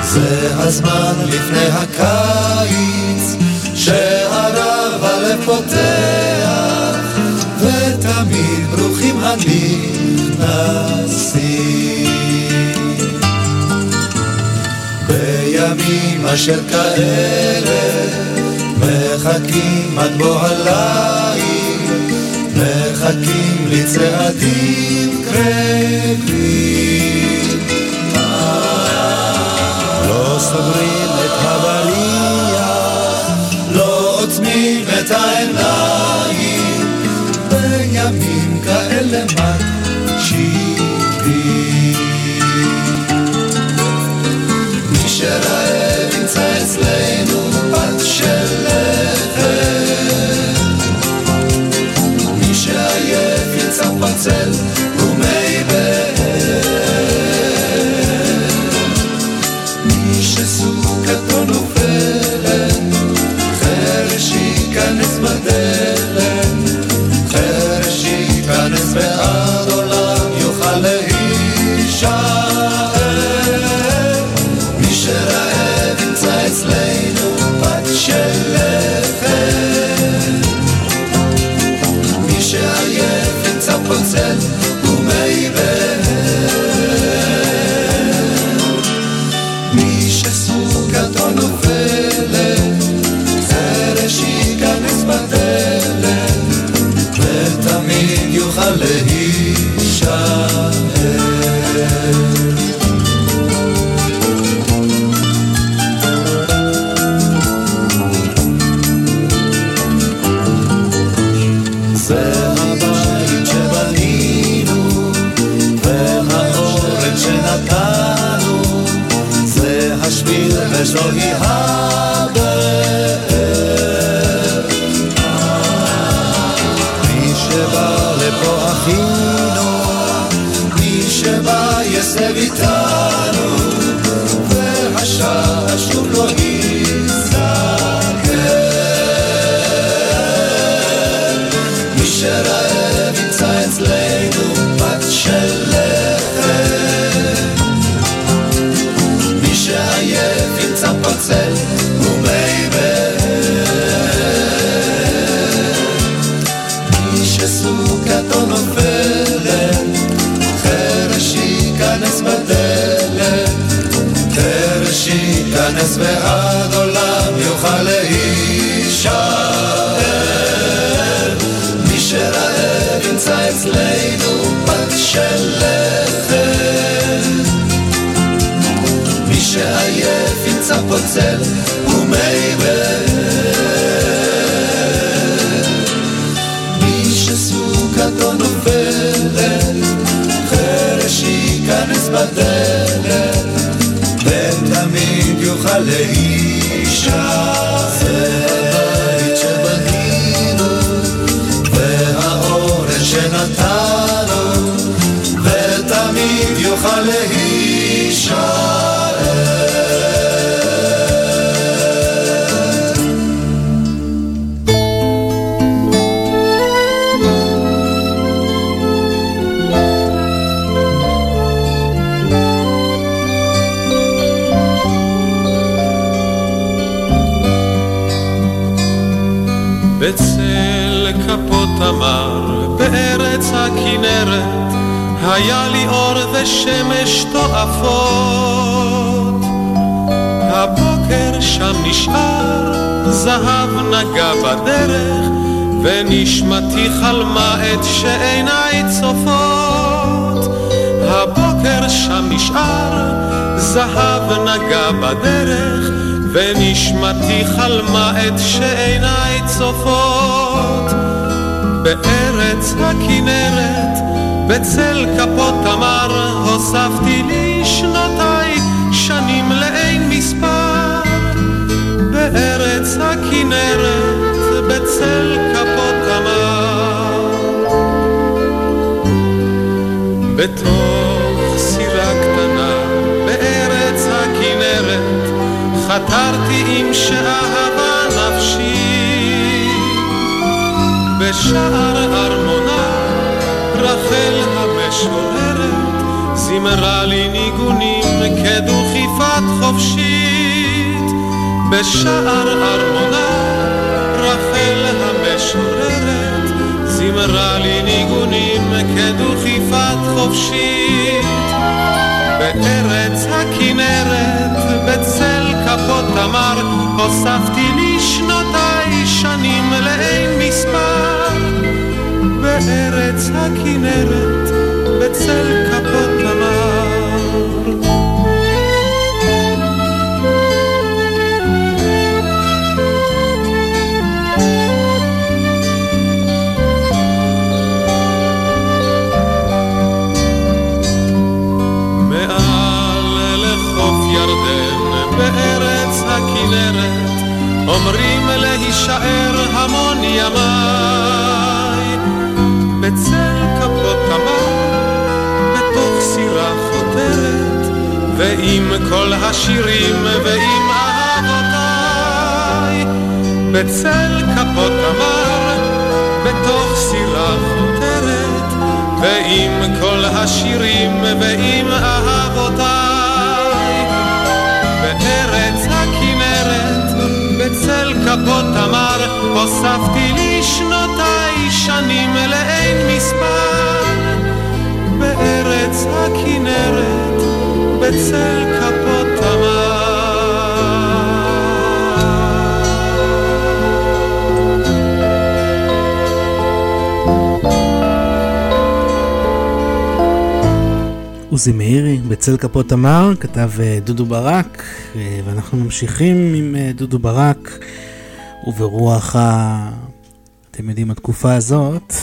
זה הזמן לפני הקיץ, שהרב הלב פותח, ותמיד ברוכים הנכנסים. בימים אשר כאלה מחכים עד בוא הליל, מחכים לצעדים קרבים. לא סוגרים אצלנו פת של לחם, מי שעייף ימצא פוצל ומי באר. מי שסוכתו נופלת, חרש ייכנס בדלת, ותמיד יוכל להישאר. ותמיד יוכל היה לי אור ושמש תועפות. הבוקר שם נשאר, זהב נגע בדרך, ונשמתי חלמה את שעיניי צופות. הבוקר שם נשאר, זהב נגע בדרך, ונשמתי חלמה את שעיניי צופות. בארץ הכנרת, בצל כפות תמר, הוספתי לי שנותיי, שנים לאין מספר. בארץ הכנרת, בצל כפות תמר. בתוך סירה קטנה, בארץ הכנרת, חתרתי עם שאהבה נפשי. בשער המשוררת, זימרה לי ניגונים כדוכיפת חופשי. בשער ארמונה רחל המשוררת זימרה לי ניגונים כדוכיפת חופשית בארץ הכנרת בצל כפות תמר הוספתי לי שנותיי שנים לאין מספר בארץ הכנרת בצל כפות השירים ועם אהבותיי. בצל כפות תמר, בתוך סירה חותרת, ועם כל השירים ועם אהבותיי. בארץ הכנרת, בצל כפות תמר, הוספתי לי שנותיי שנים לאין מספר. בארץ הכנרת, בצל כפות עוזי מאירי, בצל כפות תמר, כתב אה, דודו ברק, אה, ואנחנו ממשיכים עם אה, דודו ברק, וברוח ה... אתם יודעים, התקופה הזאת,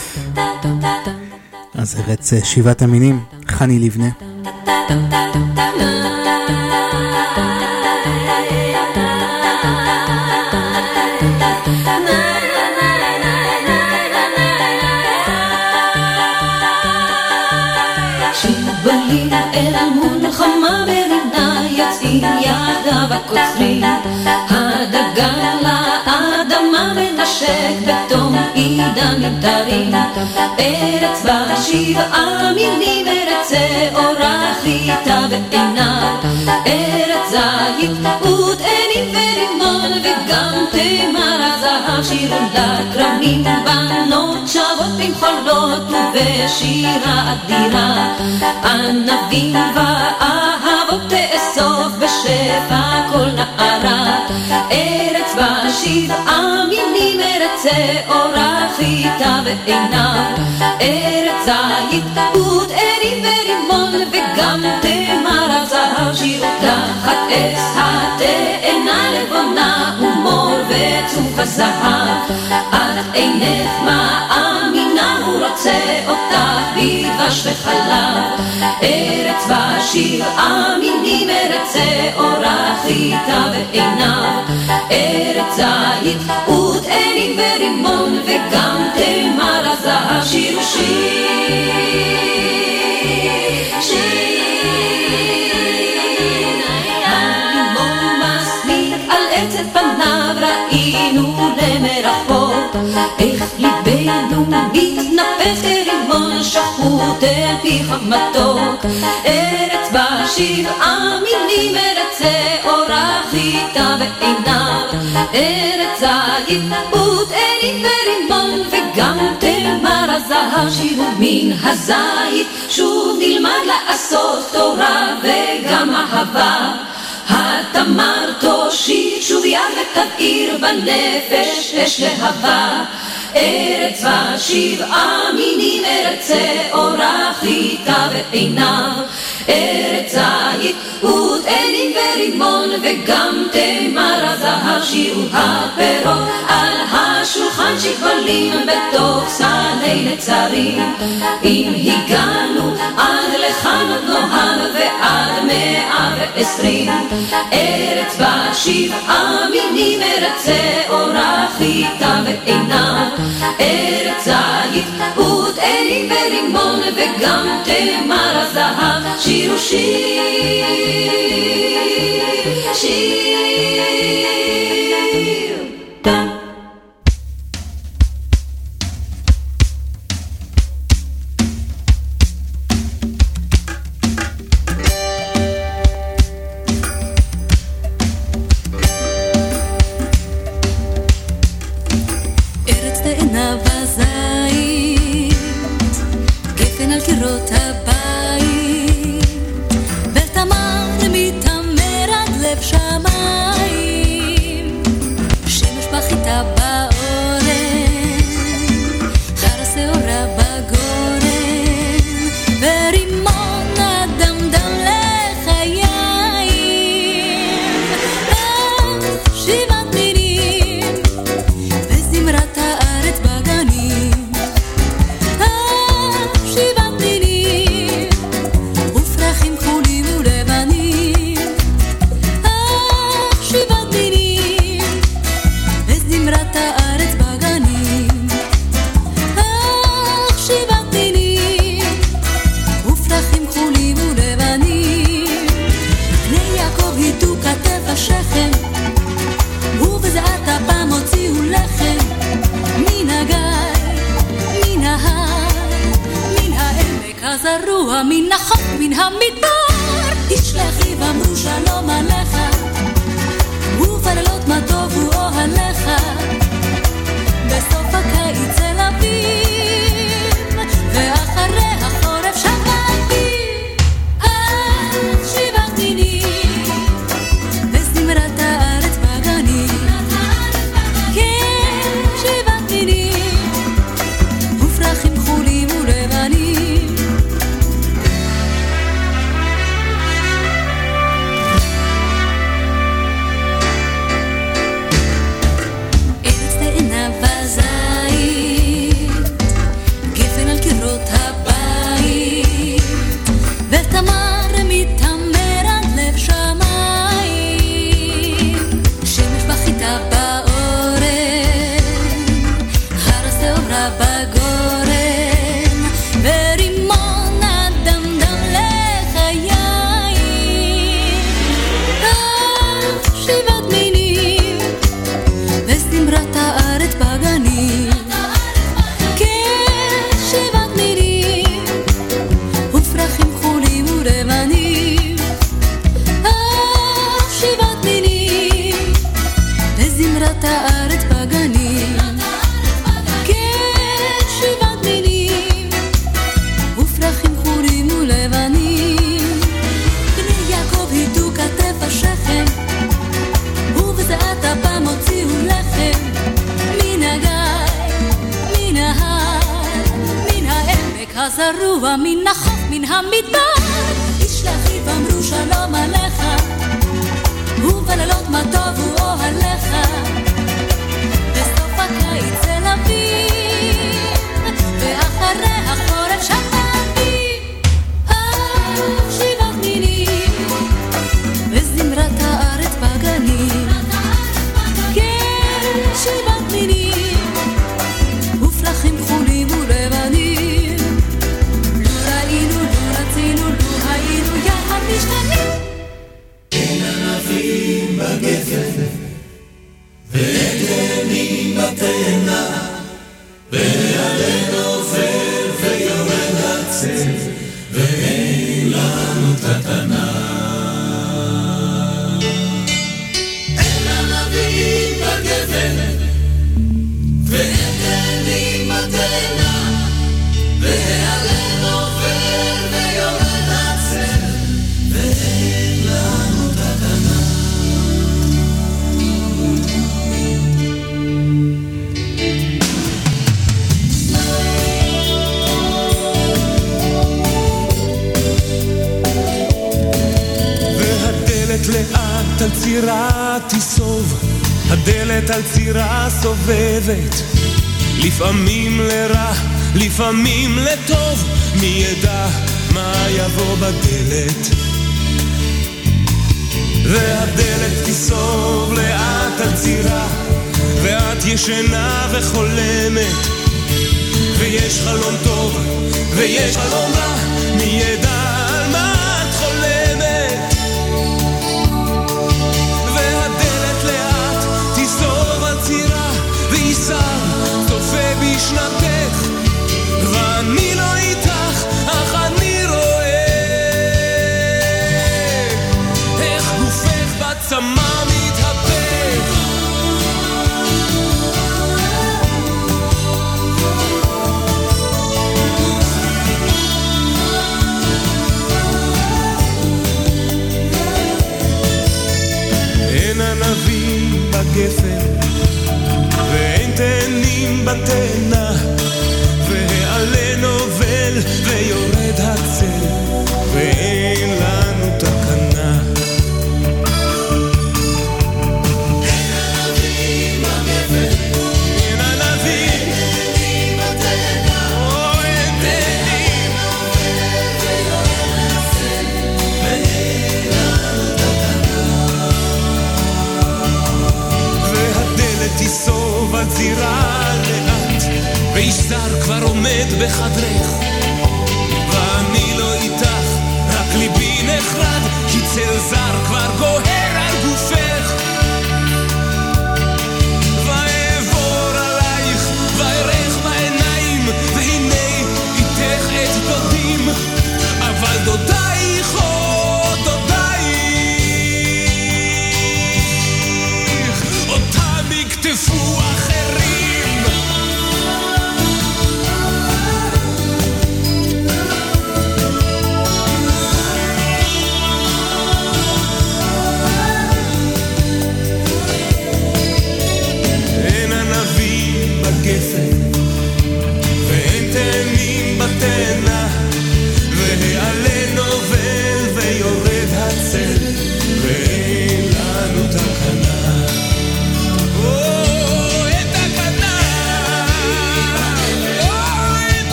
אז ארץ שבעת המינים, חני לבנה. אל מלחמה ברינה יוצאים ידיו הקוצרים הדגן לאדמה מנשק בתום עידן נמטרים ארץ בשבעה מינים ארץ אורה חיטה ועינה ארץ זית ותאנים ורימון וגם תמר הזהב שירו לכרמים בנות שבות במחולות ובשירה אדירה ענבים ואהבות תאסוף בשפע כל נערה. ארץ בשבעה מינים ארץ אורה חיטה ועיניו. ארץ זית ותאנים ורימון וגם תמר הזהב שירו תחת עץ לבונה וצוף הזהב את אינך מאמינה הוא רוצה אותך בדבש וחלב. ארץ בשבעה מינים ארץ אורה חיטה ועיניו. ארץ זית ותאנים ורימון וגם תמר הזהב שירו שיר ראינו למרחוק איך ליבנו מתנפץ כרימון שחוט אל פיך מתוק ארץ בשבעה מינים ארץ אורה חיטה ועיניו ארץ זית ותאנים ורימון וגם תמר הזהב שירו מן הזית. שוב נלמד לעשות תורה וגם אהבה התמר תושיט שוב יד ותבעיר בנפש אש להבה ארץ בשבעה מינים ארץ אורה חיטה ועיניו ארץ זית ותאנים ורימון וגם תמר הזהב שירו הפירות על השולחן שכבלים בתוך סלי נצרים. אם הגענו עד לכאן עוד נוהל ועד מאה ועשרים. ארץ בשבעה מינים ארץ אורה חיטה ועיניו. ארץ זית ותאנים ורימון וגם תמר הזהב. שירו שיר שיר מן החוף מן המדבר. תשלחי ואמרו שלום עליך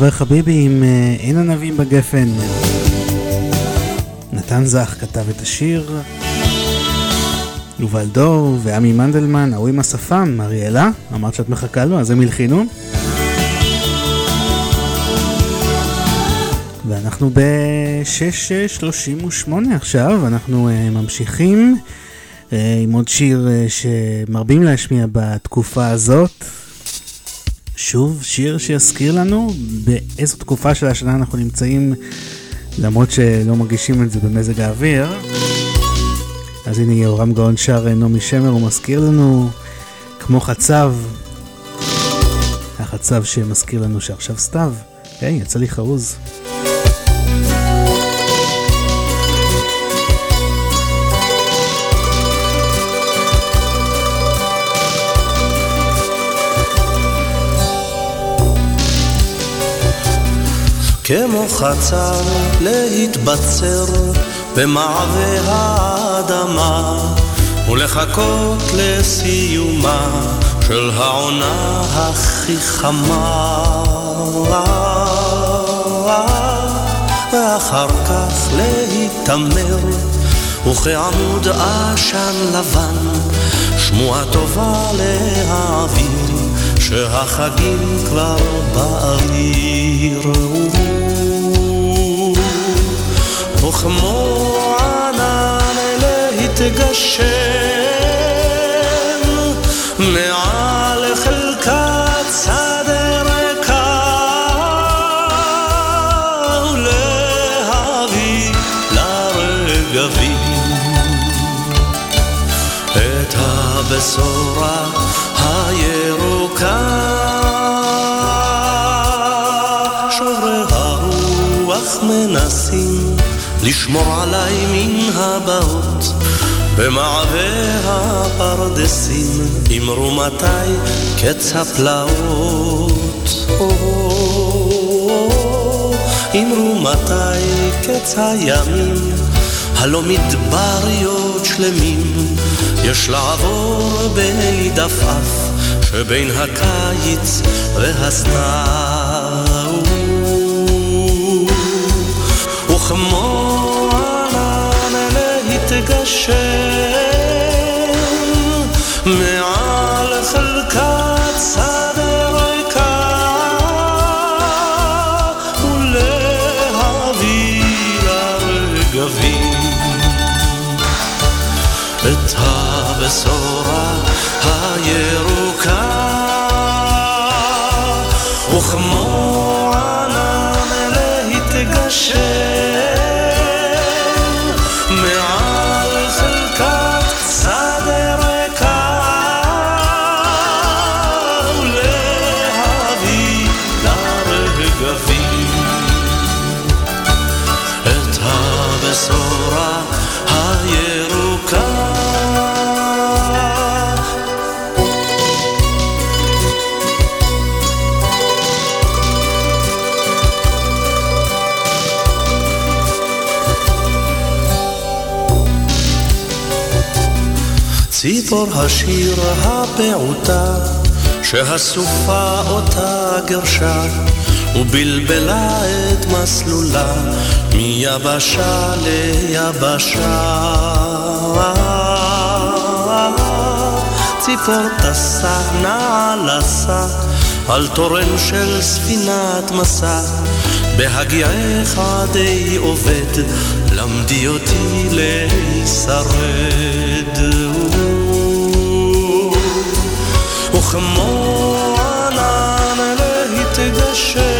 עובר חביבי עם אה, אין ענבים בגפן. נתן זך כתב את השיר. יובל דור ועמי מנדלמן, ההוא עם השפם, אריאלה, אמרת שאת מחכה לו, אז הם הלחינו. ואנחנו ב-6.38 עכשיו, אנחנו uh, ממשיכים uh, עם עוד שיר uh, שמרבים להשמיע בתקופה הזאת. שוב, שיר שיזכיר לנו באיזו תקופה של השנה אנחנו נמצאים, למרות שלא מרגישים את זה במזג האוויר. אז הנה יהורם גאון שר נעמי שמר, הוא מזכיר לנו כמו חצב, החצב שמזכיר לנו שעכשיו סתיו, היי, יצא לי חרוז. כמו חצר להתבצר במעבה האדמה ולחכות לסיומה של העונה הכי חמה. ואחר כך להתעמר וכעמוד עשן לבן שמועה טובה להעביר שהחגים כבר באוויר וכמו ענן להתגשם לשמור עליי מן הבאות. במעבה הפרדסים אמרו מתי קץ הפלאות. אמרו מתי קץ הימים הלא מדבריות שלמים. יש לעבור בדפף שבין הקיץ והסתיו ציפור השיר הפעוטה שהסופה אותה גרשה ובלבלה את מסלולה מיבשה ליבשה. ציפור טסה נעלסה על תורן של ספינת מסע. בהגיעך עדי עובד למדי אותי להישרד וכמו ענן להתגשם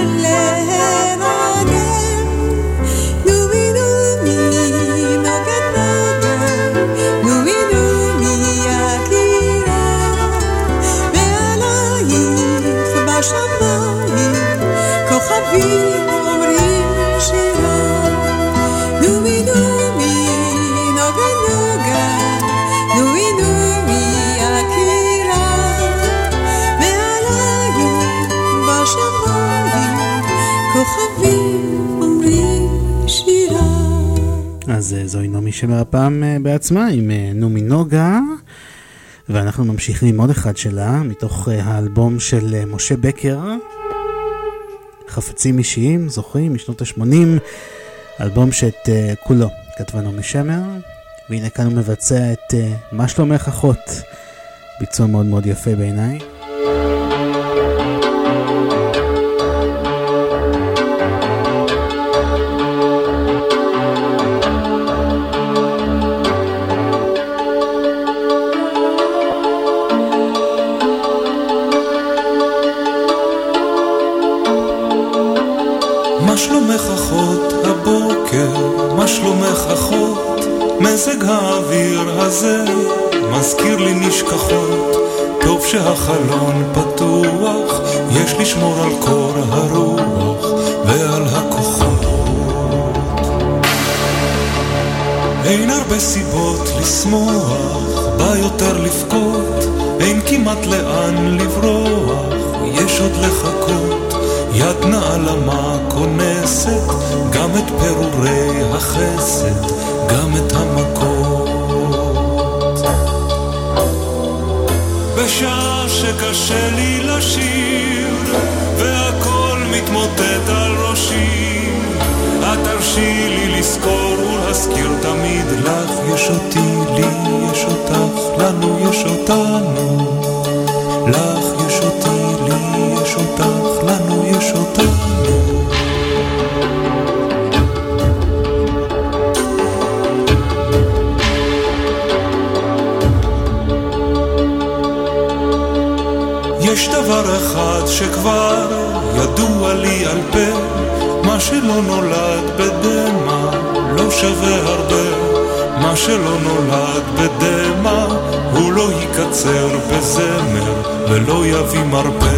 שמר הפעם אה, בעצמה עם אה, נומי נוגה. ואנחנו ממשיכים עם עוד אחד שלה, מתוך אה, האלבום של משה בקר, חפצים אישיים, זוכרים? משנות ה-80, אלבום שאת כולו כתבה נומי שמר, והנה כאן הוא מבצע את מה שלומך אחות, ביצוע מאוד מאוד יפה בעיניי. ולא יביא מרפא.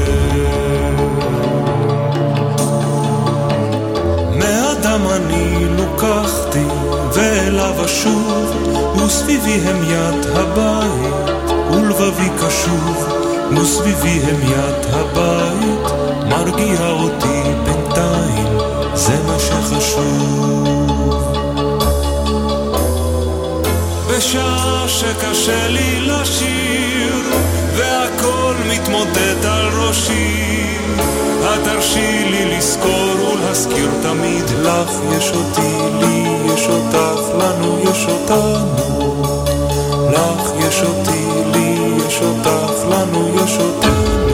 מאדם אני לוקחתי ואליו אשוב, וסביבי הם יד הבית ולבבי קשוב, וסביבי הם יד הבית, מרגיע אותי בינתיים, זה מה שחשוב. בשעה שקשה לי לשיר והכל מתמוטט על ראשי. את תרשי לי לזכור ולהזכיר תמיד לך יש אותי, לי יש אותך, לנו יש אותנו. לך יש אותי, לי יש אותך, לנו יש אותנו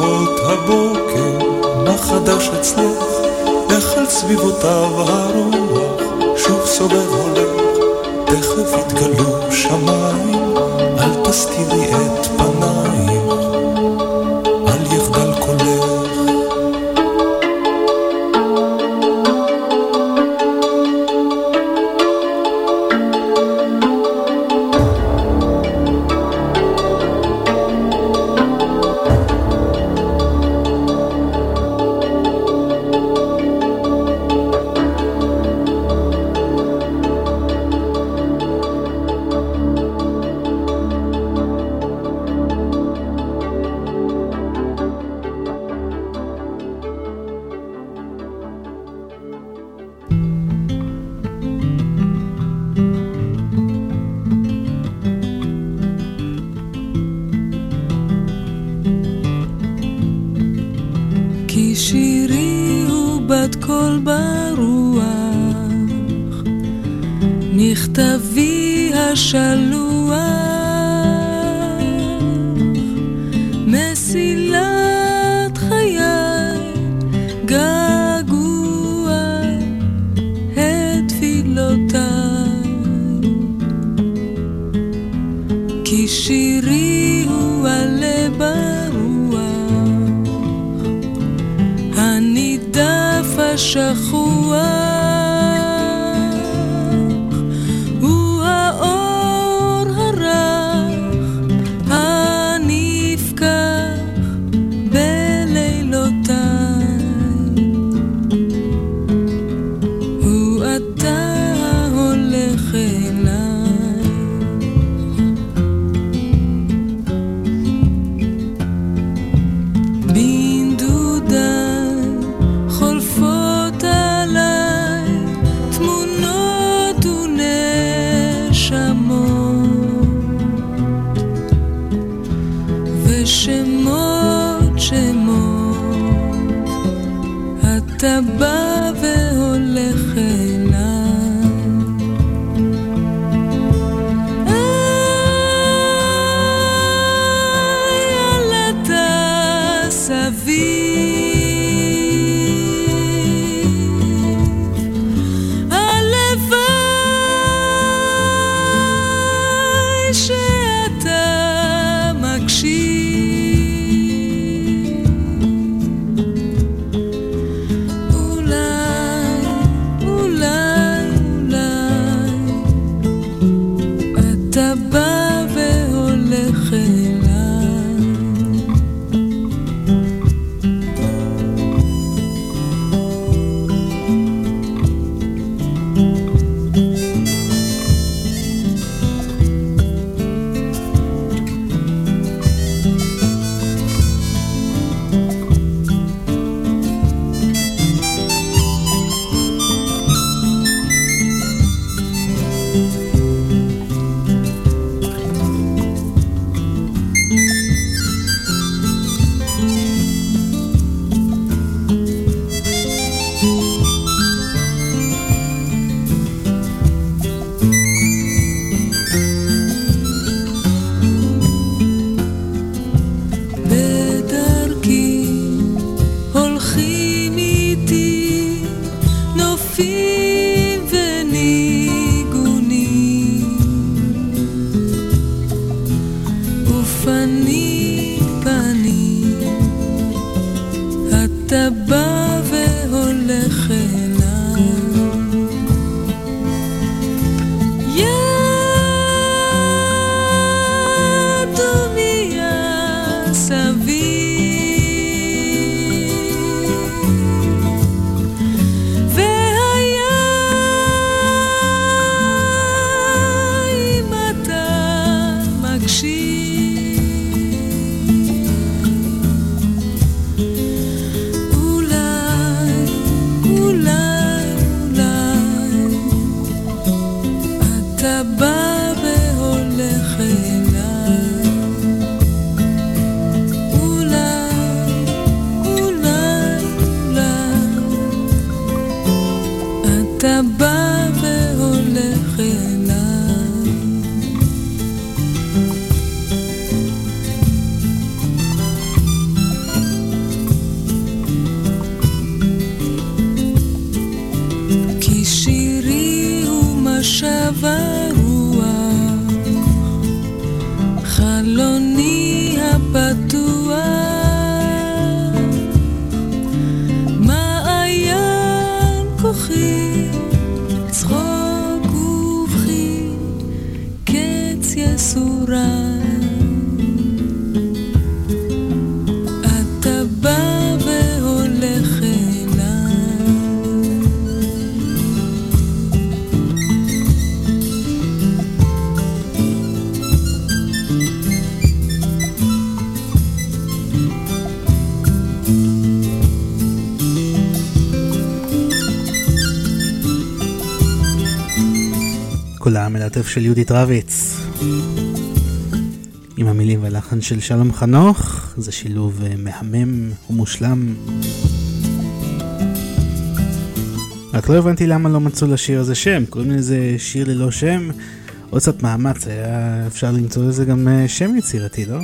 אחות הבוקר? מה חדש אצלך? איך על סביבותיו הרוח שוב סובב הולך תכף יתגלו שמיים אל תסתירי את פנייך המלטף של יהודית רביץ. עם המילים והלחן של שלום חנוך, זה שילוב אה, מהמם ומושלם. רק לא הבנתי למה לא מצאו לשיר הזה שם, קוראים לזה שיר ללא שם. עוד קצת מאמץ, היה אפשר למצוא לזה גם אה, שם יצירתי, לא?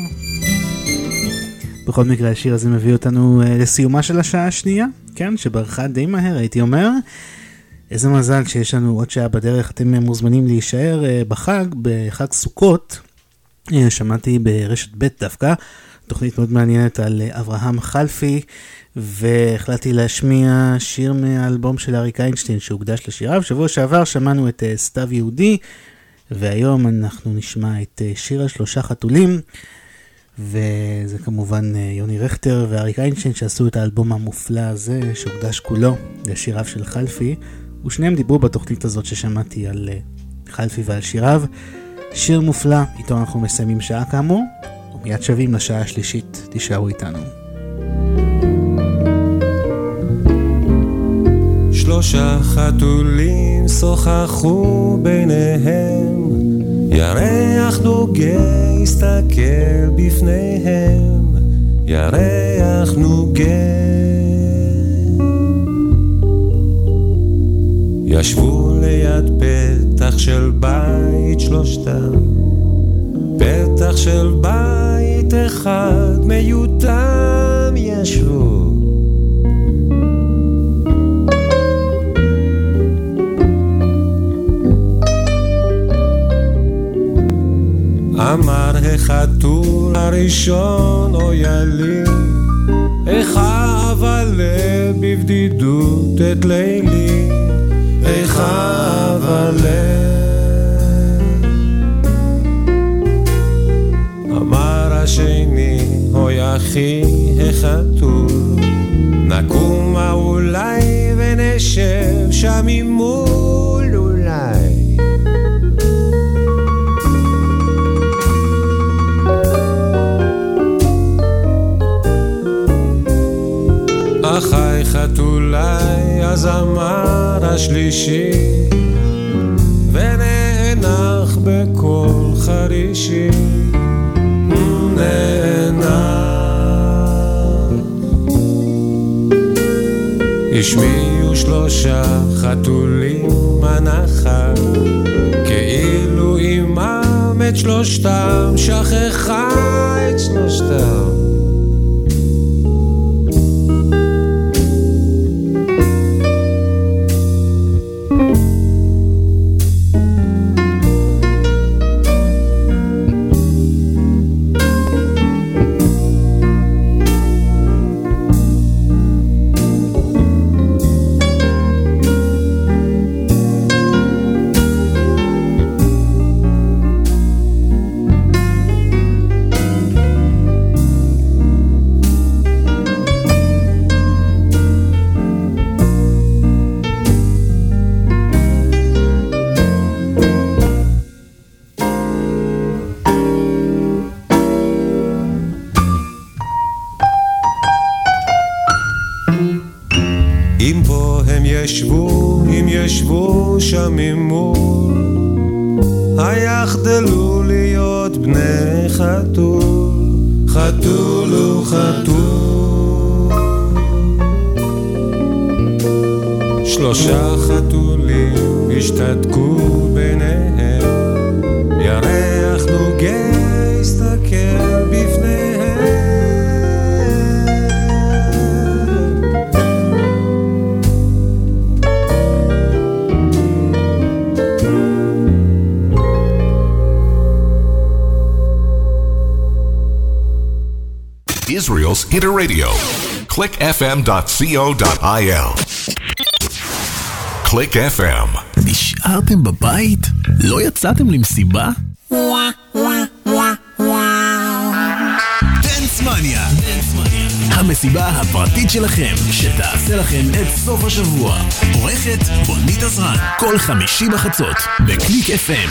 בכל מקרה השיר הזה מביא אותנו אה, לסיומה של השעה השנייה, כן, שברחה די מהר הייתי אומר. איזה מזל שיש לנו עוד שעה בדרך, אתם מוזמנים להישאר אה, בחג, בחג סוכות. אה, שמעתי ברשת ב' דווקא, תוכנית מאוד מעניינת על אה, אברהם חלפי, והחלטתי להשמיע שיר מהאלבום של אריק איינשטיין שהוקדש לשיריו. שבוע שעבר שמענו את סתיו יהודי, והיום אנחנו נשמע את שיר השלושה חתולים. וזה כמובן יוני רכטר ואריק איינשטיין שעשו את האלבום המופלא הזה שהוקדש כולו לשיריו של חלפי ושניהם דיברו בתוכנית הזאת ששמעתי על אה, חלפי ועל שיריו. שיר מופלא, איתו אנחנו מסיימים שעה כאמור, ומיד שבים לשעה השלישית, תישארו איתנו. שלושה חתולים שוחחו ביניהם, ירח נוגה הסתכל בפניהם, ירח נוגה. ישבו ליד פתח של בית שלושתם, פתח של בית אחד מיותם ישבו. אמר החתול הראשון, אויה לי, איך אבלה בבדידות את לילי, איך אבלה. אמר השני, אוי אחי החתול, נקומה אולי ונשב שם ממול אולי. אחי חתולי, אז אמר השלישי, ונאנח בקול חרישי, נאנח. השמיעו שלושה חתולים הנחה, כאילו אימם את שלושתם, שכחה את שלושתם. Israel's Hitter Radio. clickfm.co.il. Click FM. נשארתם בבית? לא יצאתם למסיבה? דנסמניה. המסיבה הפרטית שלכם, שתעשה לכם את סוף השבוע. עורכת רונית עזרן, כל חמישי בחצות, בקליק FM.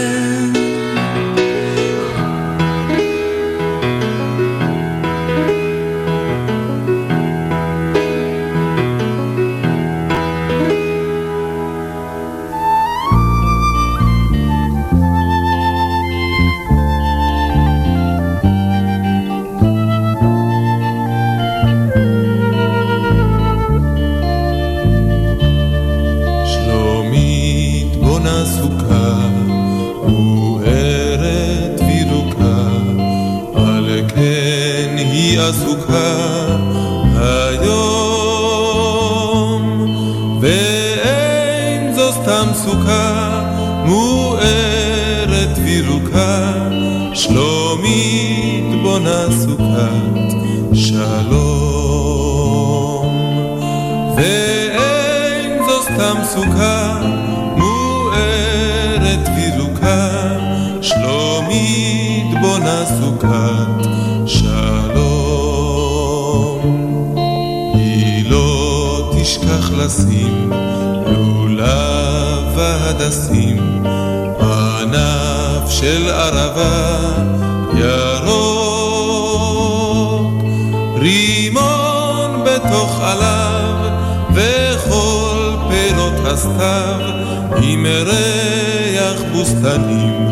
לולב והדסים ענף של ערבה ירוק רימון בתוך עליו וכל פירות הסתיו עם ריח בוסתנים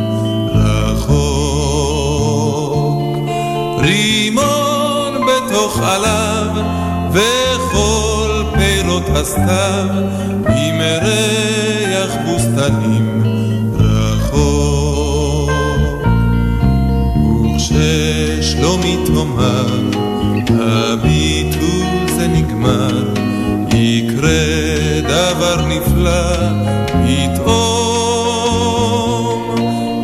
רחוק. רימון בתוך עליו וכל פירות הסתיו עם ריח בוסתנים רחוק. וכששלומית תאמר הביטול זה נגמר יקרה דבר נפלא פתאום.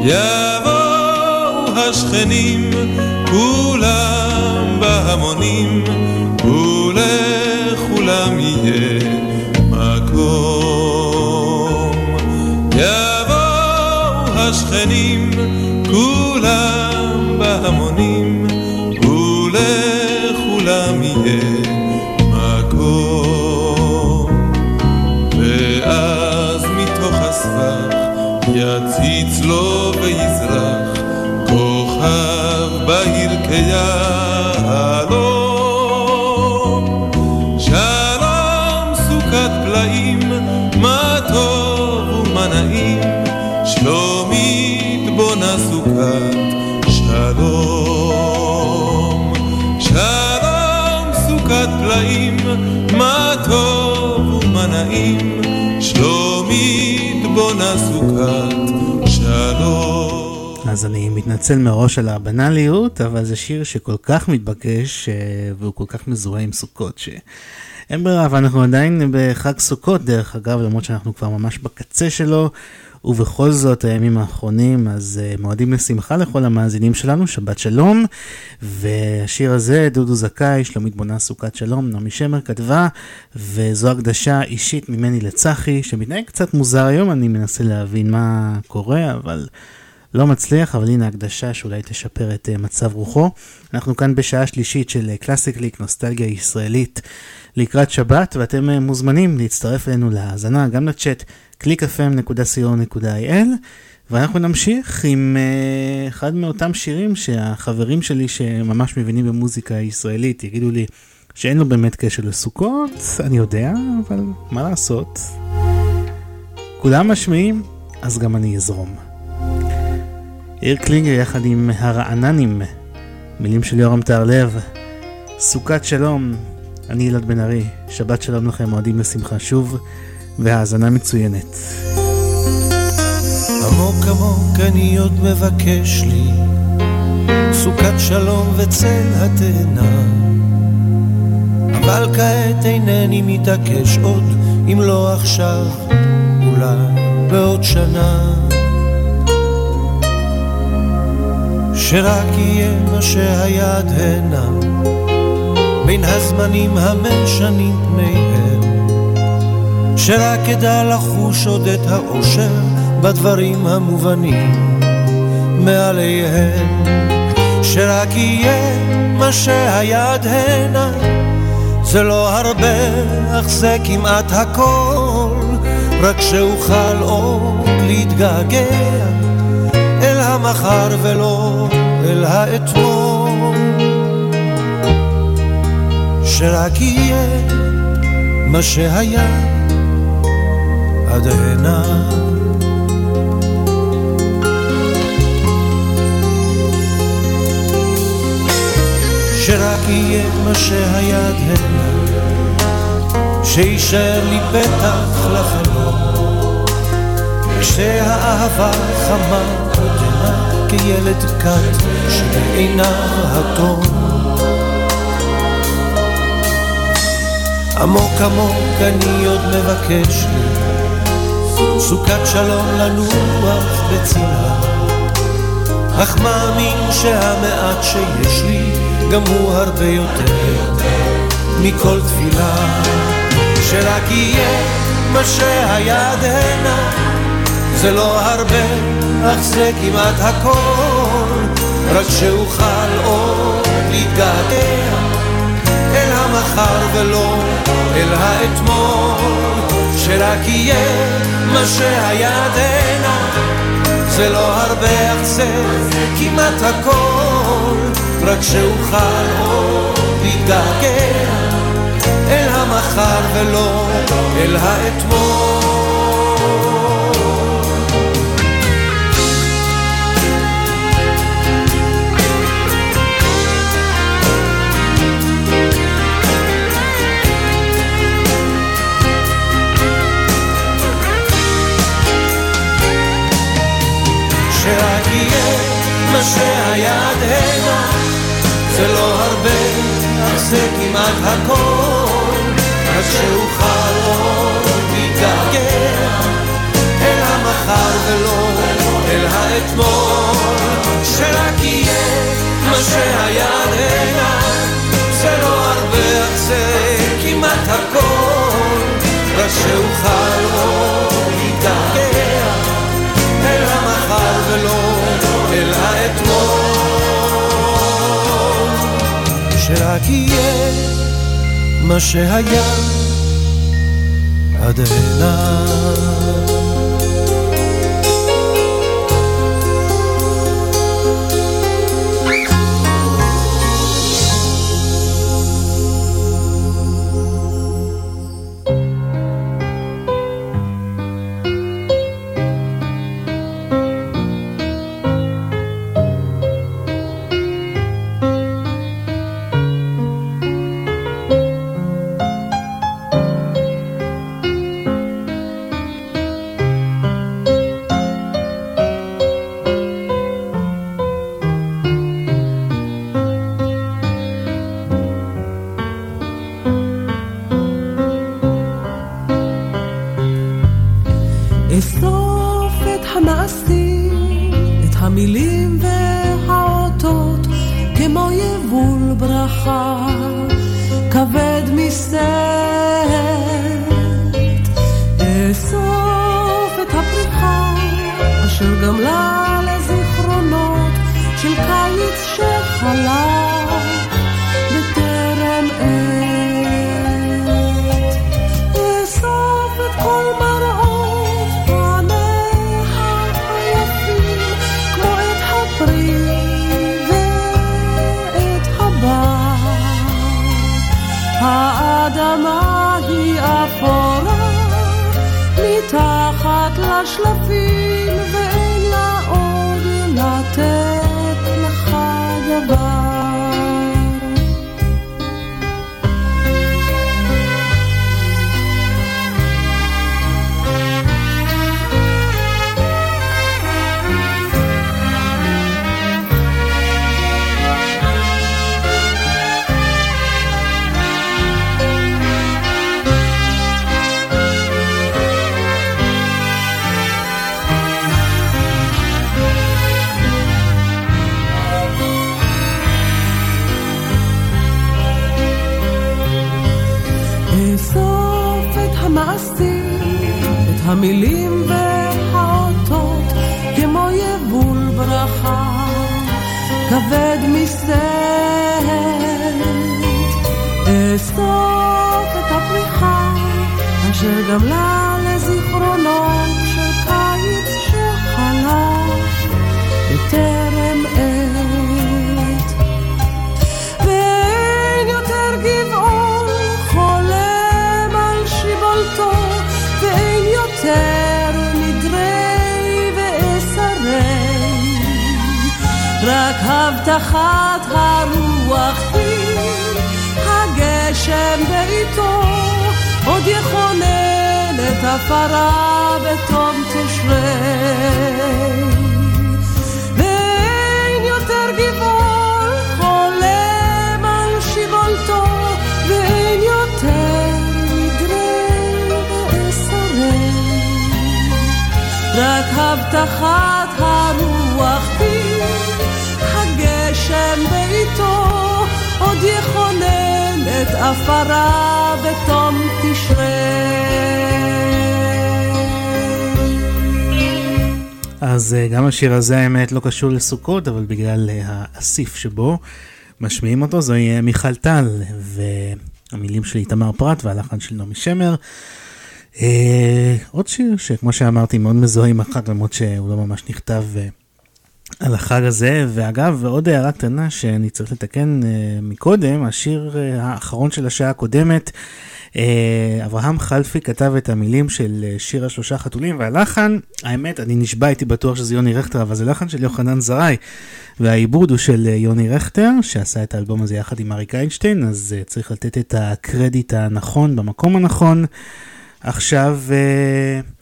יבואו השכנים כולם בהמונים השכנים כולם בהמונים ולכולם יהיה מקום. ואז מתוך הסבך יציץ לו ויזרח אז אני מתנצל מראש על הבנאליות, אבל זה שיר שכל כך מתבקש אה, והוא כל כך מזוהה עם סוכות, אין ברירה, ואנחנו עדיין בחג סוכות, דרך אגב, למרות שאנחנו כבר ממש בקצה שלו, ובכל זאת, הימים האחרונים, אז uh, מועדים לשמחה לכל המאזינים שלנו, שבת שלום. והשיר הזה, דודו זכאי, שלומית בונה סוכת שלום, נעמי שמר כתבה, וזו הקדשה אישית ממני לצחי, שמתנהג קצת מוזר היום, אני מנסה להבין מה קורה, אבל... לא מצליח, אבל הנה הקדשה שאולי תשפר את uh, מצב רוחו. אנחנו כאן בשעה שלישית של קלאסיק ליק, נוסטלגיה ישראלית לקראת שבת, ואתם uh, מוזמנים להצטרף אלינו להאזנה, גם לצ'אט www.clickfm.co.il, ואנחנו נמשיך עם אחד מאותם שירים שהחברים שלי שממש מבינים במוזיקה הישראלית יגידו לי שאין לו באמת קשר לסוכות, אני יודע, אבל מה לעשות. כולם משמיעים, אז גם אני אזרום. יאיר קלינגר יחד עם הרעננים, מילים של יורם טהרלב, סוכת שלום, אני ילד בן ארי, שבת שלום לכם, מועדים לשמחה שוב, והאזנה מצוינת. עמוק עמוק אני עוד מבקש לי סוכת שלום וצל התאנה. אבל כעת אינני מתעקש עוד אם לא עכשיו אולי בעוד שנה שרק יהיה מה שהיד הנה. בין הזמנים המשנים פניהם. שרק אדע לחוש עוד את האושר בדברים המובנים מעליהם. שרק יהיה מה שהיד הנה. זה לא הרבה אך זה כמעט הכל. רק שאוכל עוד להתגעגע המחר ולא אל האתמול. שרק יהיה מה שהיה עד הנה. שרק יהיה מה שהיה עד הנה. שישאר לי פתח לחלום. כשהאהבה חמה כילד קט שבעיניו התום עמוק עמוק אני עוד מבקש לי סוכת שלום לנוח בצילה. אך מאמין שהמעט שיש לי גם הוא הרבה יותר מכל תפילה. שרק יהיה מה שהיד הנה זה לא הרבה אך זה כמעט הכל. רק שאוכל עוד להתגעגע אל המחר ולא אל האתמול. שרק יהיה מה שהיד הנה זה לא הרבה אך זה כמעט הכל. רק שאוכל עוד להתגעגע אל המחר ולא אל האתמול שהיד הנה זה לא הרבה, אך זה כמעט הכל. רק שאוכל עוד להתגעגע אל המחר ולא אל האתמול. שרק יהיה מה שהיד הנה זה לא הרבה, אך זה כמעט הכל. רק שאוכל עוד להתגעגע אל המחר ולא שרק יהיה מה שהיה עד הנה המעשים, את המילים והאותות, כמו יבול ברכה, כבד מסר. אאסוף את הפריחה, אשר גמלה לזיכרונות הבטחת הרוח היא, הגשם בעיתו, עוד יכונן את הפרה בתום תשרי. ואין יותר גבעול חולם על שיבולתו, ואין יותר נדרי ועשרי. רק הבטחת הרוח הגשם בעיתו, עוד יכונן את עפרה בתום תשרי. אז אה, גם השיר הזה האמת לא קשור לסוכות, אבל בגלל אה, האסיף שבו משמיעים אותו, זוהי אה, מיכל טל, והמילים של איתמר פרת והלחן של נעמי שמר. אה, עוד שיר שכמו שאמרתי מאוד מזוהה עם החג, למרות שהוא לא ממש נכתב על החג הזה, ואגב, עוד הערה קטנה שאני צריך לתקן uh, מקודם, השיר uh, האחרון של השעה הקודמת, uh, אברהם חלפי כתב את המילים של uh, שיר השלושה חתולים, והלחן, האמת, אני נשבע, הייתי בטוח שזה יוני רכטר, אבל זה לחן של יוחנן זרעי, והעיבוד הוא של יוני רכטר, שעשה את האלבום הזה יחד עם אריק איינשטיין, אז uh, צריך לתת את הקרדיט הנכון במקום הנכון. עכשיו... Uh,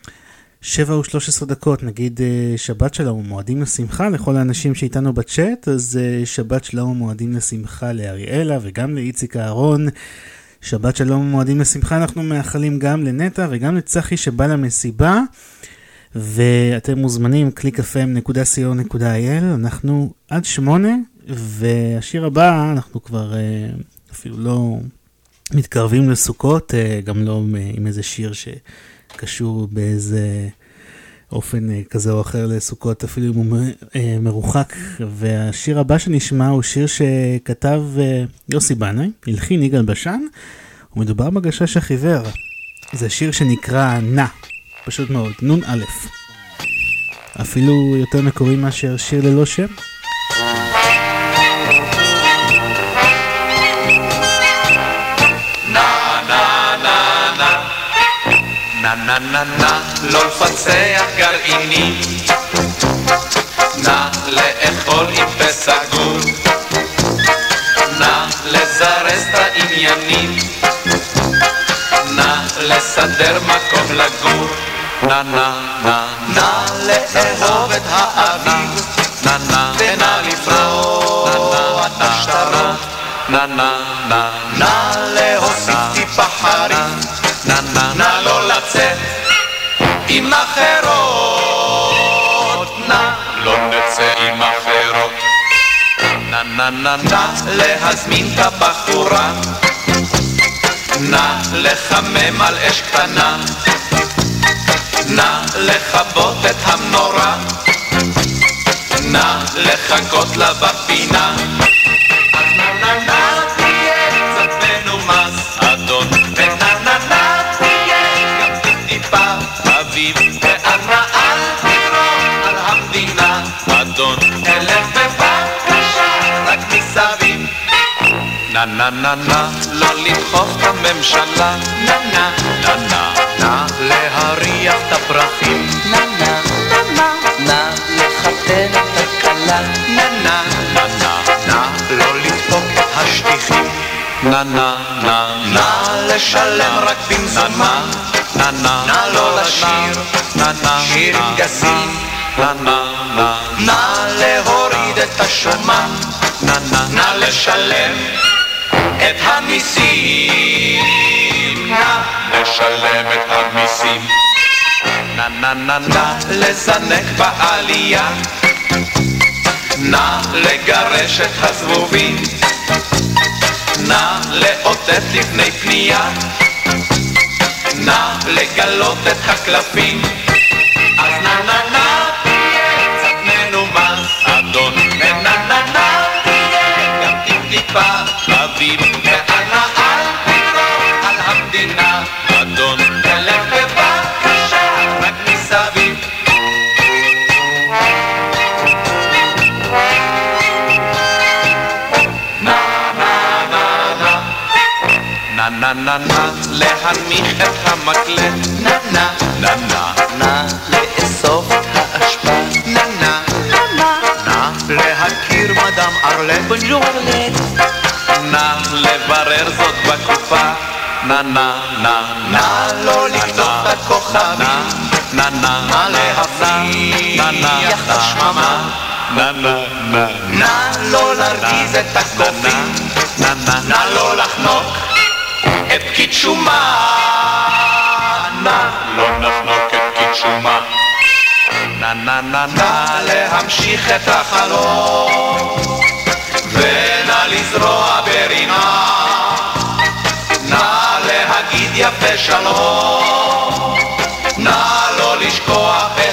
7 ו-13 דקות, נגיד אה, שבת שלום ומועדים לשמחה לכל האנשים שאיתנו בצ'אט, אז אה, שבת שלום ומועדים לשמחה לאריאלה וגם לאיציק אהרון. שבת שלום ומועדים לשמחה אנחנו מאחלים גם לנטע וגם לצחי שבא למסיבה. ואתם מוזמנים, www.clif.co.il, אנחנו עד שמונה, והשיר הבא, אנחנו כבר אה, אפילו לא מתקרבים לסוכות, גם לא עם איזה שיר ש... שקשור באיזה אופן אה, כזה או אחר לסוכות, אפילו אם הוא אה, מרוחק. והשיר הבא שנשמע הוא שיר שכתב אה, יוסי בנאי, הלחין יגאל בשן, ומדובר בגשש החיוור. זה שיר שנקרא נע, פשוט מאוד, נ"א. אפילו יותר מקורי מאשר שיר ללא שם. נה נה נה נה, לא לפצח גרעינים, נא לאכול עם פה סגור, נא לזרז את העניינים, נא לסדר מקום לגור, נא נא נא נא לאהוב את האביב, נא נא ונא לפרוע את השטרות, נא נא אחרות, נא לא נצא עם אחרות. נא נא נא נא להזמין את הבחורה, נא לחמם על אש קטנה, נא לכבות את המנורה, נא לחכות לה בפינה. נה נה נה נה, לא לדחוף את הממשלה, נה נה נה נה, נא להריח את הפרחים, נה נה נה נה, נא לחתן את הכלה, נה נה נה נה, נא לא לדפוק את השטיחים, נה נה נה, נא לשלם רק במזומן, נה נה, נא לא לשיר, נה נה, שירים גסים, נה נה נה, נא להוריד את השומן, נה נה, נא לשלם את המיסים, נא לשלם את המיסים, נא נא נא נא לזנק בעלייה, נא לגרש את הזבובים, נא לאותת לפני פנייה, נא לגלות את הקלפים, אז נא נא נא אדון, ונא נא נא תהיה גם טיפ-טיפה אביב, ואנא אל תגרום על המדינה, אדון, תלך בבקשה רק מסביב. נא נא נא נא להנמיך את המקלט, נא נא נא נא נא לאסוף האשפה, נא נא נא נא להכיר מדאם ארלט, בונז'ור ארלט, נא לברר זאת בקופה, נא נא נא נא. לא לכתוב את הכוכבים, נא נא את השממה, נא נא נא. נא לא להרגיז את הקופים, נא נא נא. לא לחנוק את פקיד שומה, נא לא נחנוק את פקיד שומה. נא נא נא נא להמשיך את החלום, ונא לזרוע ברינה, נא להגיד יפה שלום, נא לא לשכוח את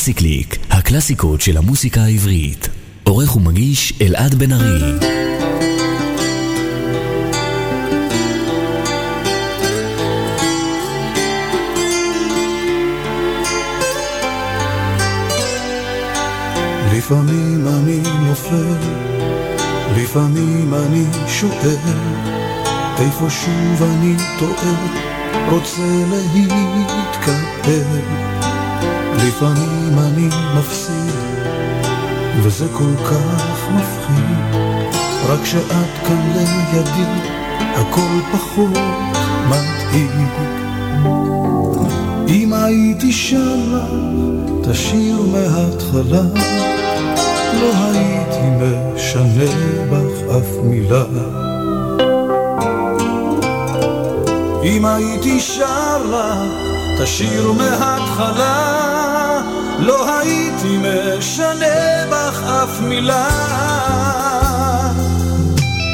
קלאסי קליק, הקלאסיקות של המוסיקה העברית. עורך ומגיש אלעד בן ארי. לפעמים אני נופל, לפעמים אני שואל, איפה שוב אני טועה, רוצה להתקפל. לפעמים אני מפסיד, וזה כל כך מפחיד, רק שאת כאן לידי, הכל פחות מדאיג. אם הייתי שרה, תשיר מההתחלה, לא הייתי משנה בך אף מילה. אם הייתי שר לך, תשיר מההתחלה, לא הייתי משנה בך אף מילה.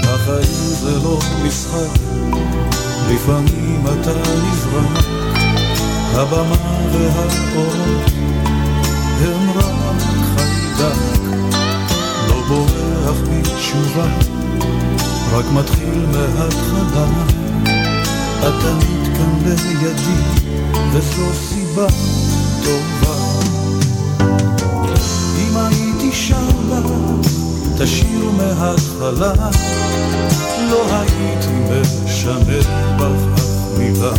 החיים זה לא משחק, לפעמים אתה נזרק, הבמה והאורות הם רק חיידק, לא בורח בתשובה, רק מתחיל מההתחלה. את תמיד כאן לידי, וזו סיבה טובה. הייתי שם לך, תשיר מההתחלה, לא הייתי משנה בך אף מילה.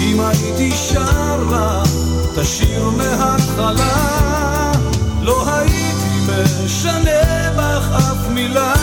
אם הייתי שר לך, תשיר מההתחלה, לא הייתי משנה בך אף מילה.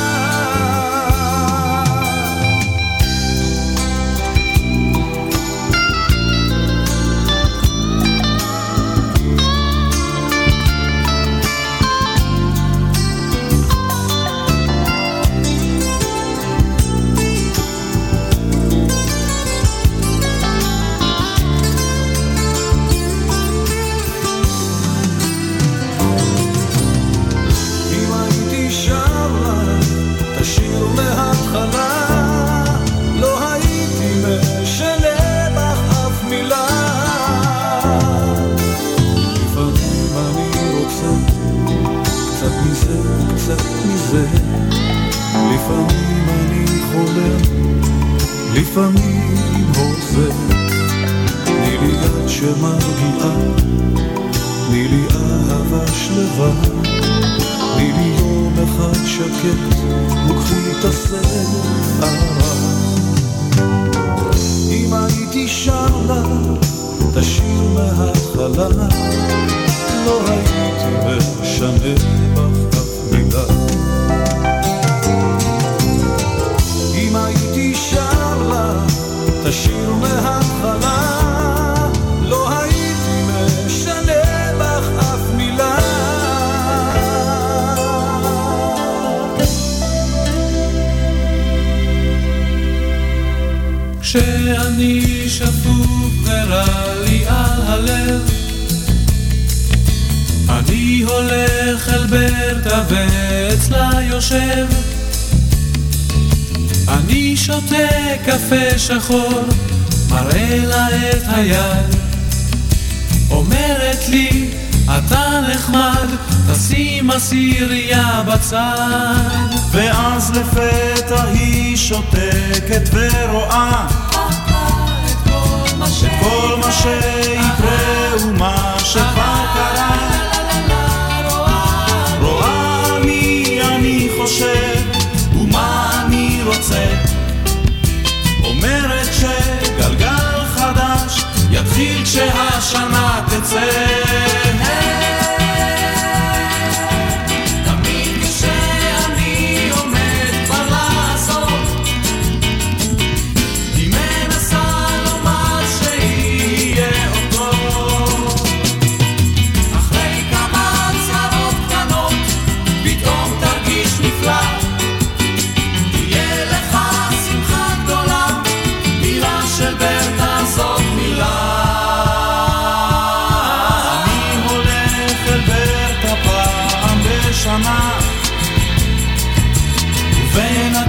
לפעמים שחור מראה לה את היד. אומרת לי אתה נחמד תשים עשירייה בצד. ואז לפתע היא שותקת ורואה את כל מה שיקרה ומה שכבר קרה. רואה מי אני חושב ומה אני רוצה יתחיל כשהשנה תצא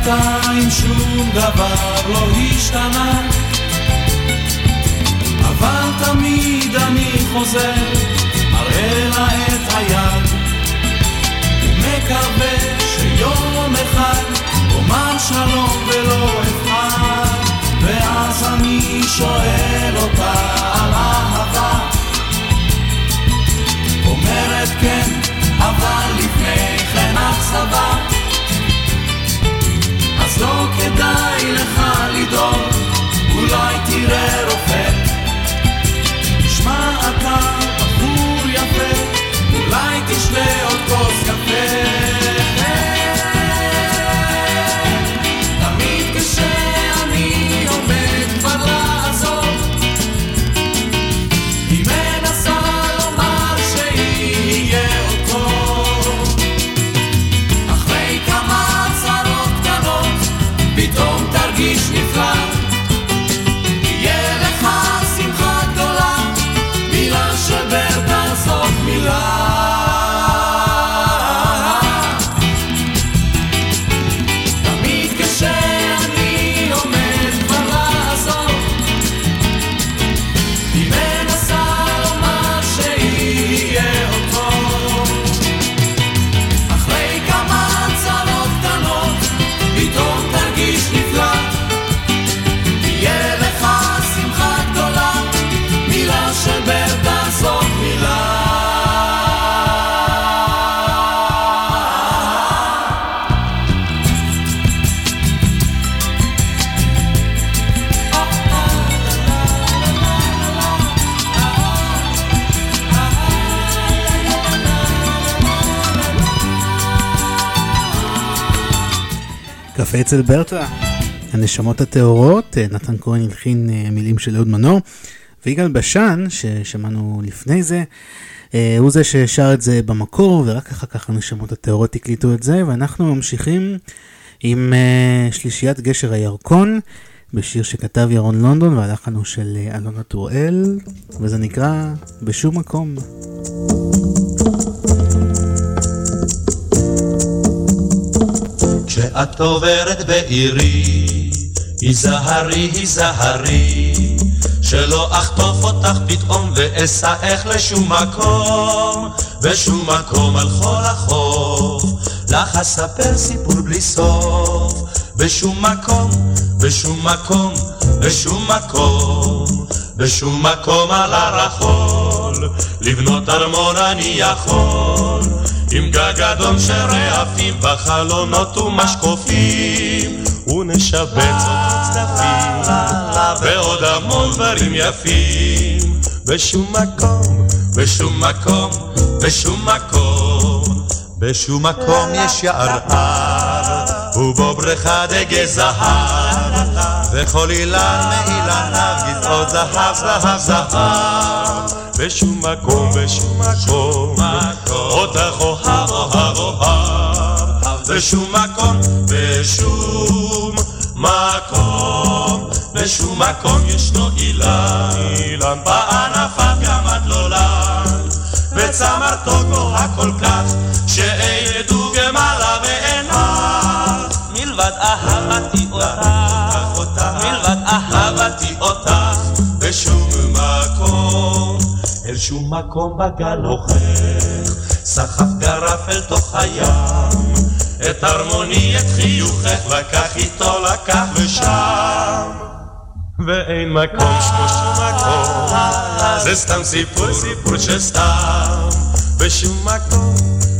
ובינתיים שום דבר לא השתנה. אבל תמיד אני חוזר, מראה לה את היד. ומקווה שיום אחד אומר שלום ולא אבחר ואז אני שואל אותה על אהבה. אומרת כן, אבל לפני כן אכזבה לא כדאי לך לדאוג, אולי תראה רופא. תשמע אתה בחור יפה, אולי תשתה עוד כוס קפה. קפה אצל ברטה, הנשמות הטהורות, אה, נתן כהן הלחין אה, מילים של אהוד מנור, ויגאל בשן, ששמענו לפני זה, אה, הוא זה ששר את זה במקור, ורק אחר כך הנשמות הטהורות הקליטו את זה, ואנחנו ממשיכים עם שלישיית גשר הירקון, בשיר שכתב ירון לונדון, והלחן של אלונה טוראל, וזה נקרא בשום מקום. כשאת עוברת בעירי, היזהרי, היזהרי, שלא אחטוף אותך פתאום ואסעך לשום מקום, בשום מקום על כל החול. לך אספר סיפור בלי סוף, בשום מקום, בשום מקום, בשום מקום, בשום מקום על הרחול, לבנות ארמון אני יכול, עם גג אדום שרעפים בחלונות ומשקופים, ונשבץ עוד צדפים, ועוד המון דברים יפים, בשום מקום, בשום מקום, בשום מקום, בשום מקום יש יער ובו בריכה דגי זהב, וכל אילן מאילניו גזעות זהב, זהב, זהב. בשום מקום, בשום מקום, אותך אוהב, אוהב, אוהב, בשום מקום, בשום מקום, בשום מקום ישנו אילן, אילן בענפיו גם הדלולן, וצמרתו גבוהה כל כך, שאין ידעו גמלה ועיניו, מלבד אהבתי אל שום מקום בגל הוכח, סחף גרף אל תוך הים, את הרמוני, את חיוכך, לקח איתו, לקח לשם. ואין מקום שמו שום מקום, זה סתם סיפור, סיפור של סתם. בשום מקום,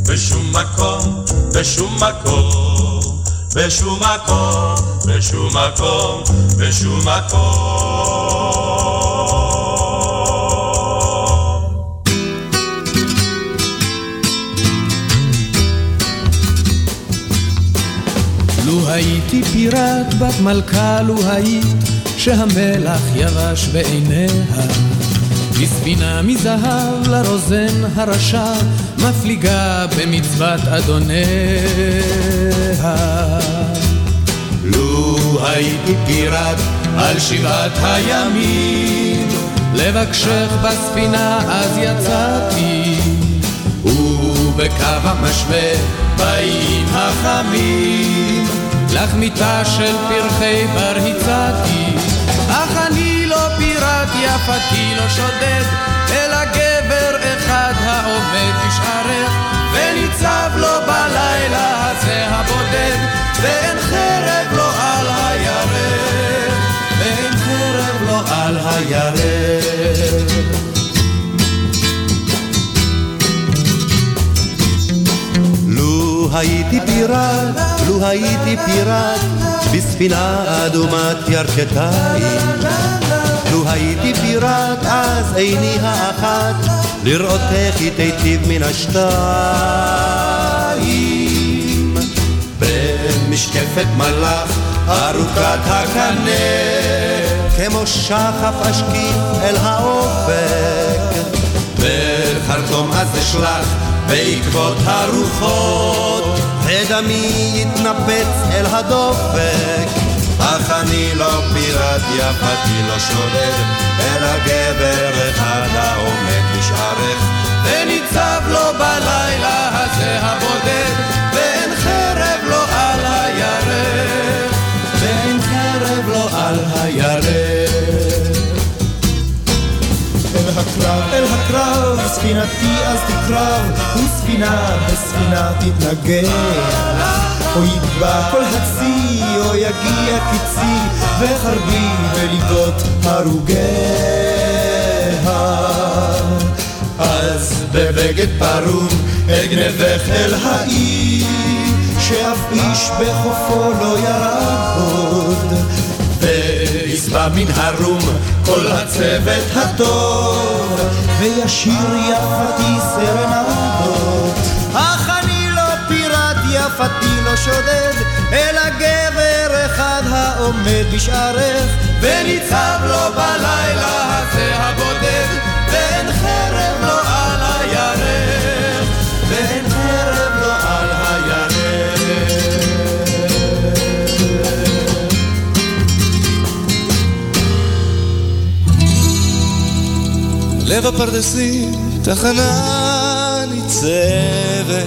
בשום מקום, בשום מקום, בשום מקום, בשום מקום, בשום מקום. הייתי פיראט בת מלכה, לו היית שהמלח יבש בעיניה. בספינה מזהב לרוזן הרשע, מפליגה במצוות אדוניה. לו הייתי פיראט על שבעת הימים, לבקשך בספינה אז יצאתי, ובקו המשווה באים החמים, לך מיטה של פרחי בר הצעתי, אך אני לא פיראט יפתי לא שודד, אלא גבר אחד העומד בשערך, וניצב לו בלילה הזה הבודד, ואין חרב לו על הירך, ואין חרב לו על הירך. הייתי פיראט, לו הייתי פיראט, בספינה אדומת ירכתיים. לו הייתי פיראט, אז עיני האחת, לראותך היא תיטיב מן השתיים. במשקפת מלאך, ארוכת הקנה, כמו שחף אשקיף אל האופק. וחרטום אז אשלח בעקבות הרוחות, ודמי יתנפץ אל הדופק. אך אני לא פיראט יפתי לא שודד, אלא גבר אחד העומד בשערך, וניצב לו בלילה הזה הבודד, ואין חרב לו על הירך, ואין חרב לו על הירך. הקרב, אל הקרב, ספינתי אז תקרב, וספינה בספינה תתנגח. או יטבע כל הצי, או יגיע קצי, וחרבי בליבות הרוגיה. אז בבגד פרום אגנבך אל העיר, שאף איש בחופו לא ירד עוד. וישבע מן הרום כל הצוות הטוב, וישיר יפתי סרנדות. אך אני לא פיראט יפתי לא שודד, אלא גבר אחד העומד בשערך, וניצב לו בלילה הזה הבודד, לב הפרדסים תחנה ניצבת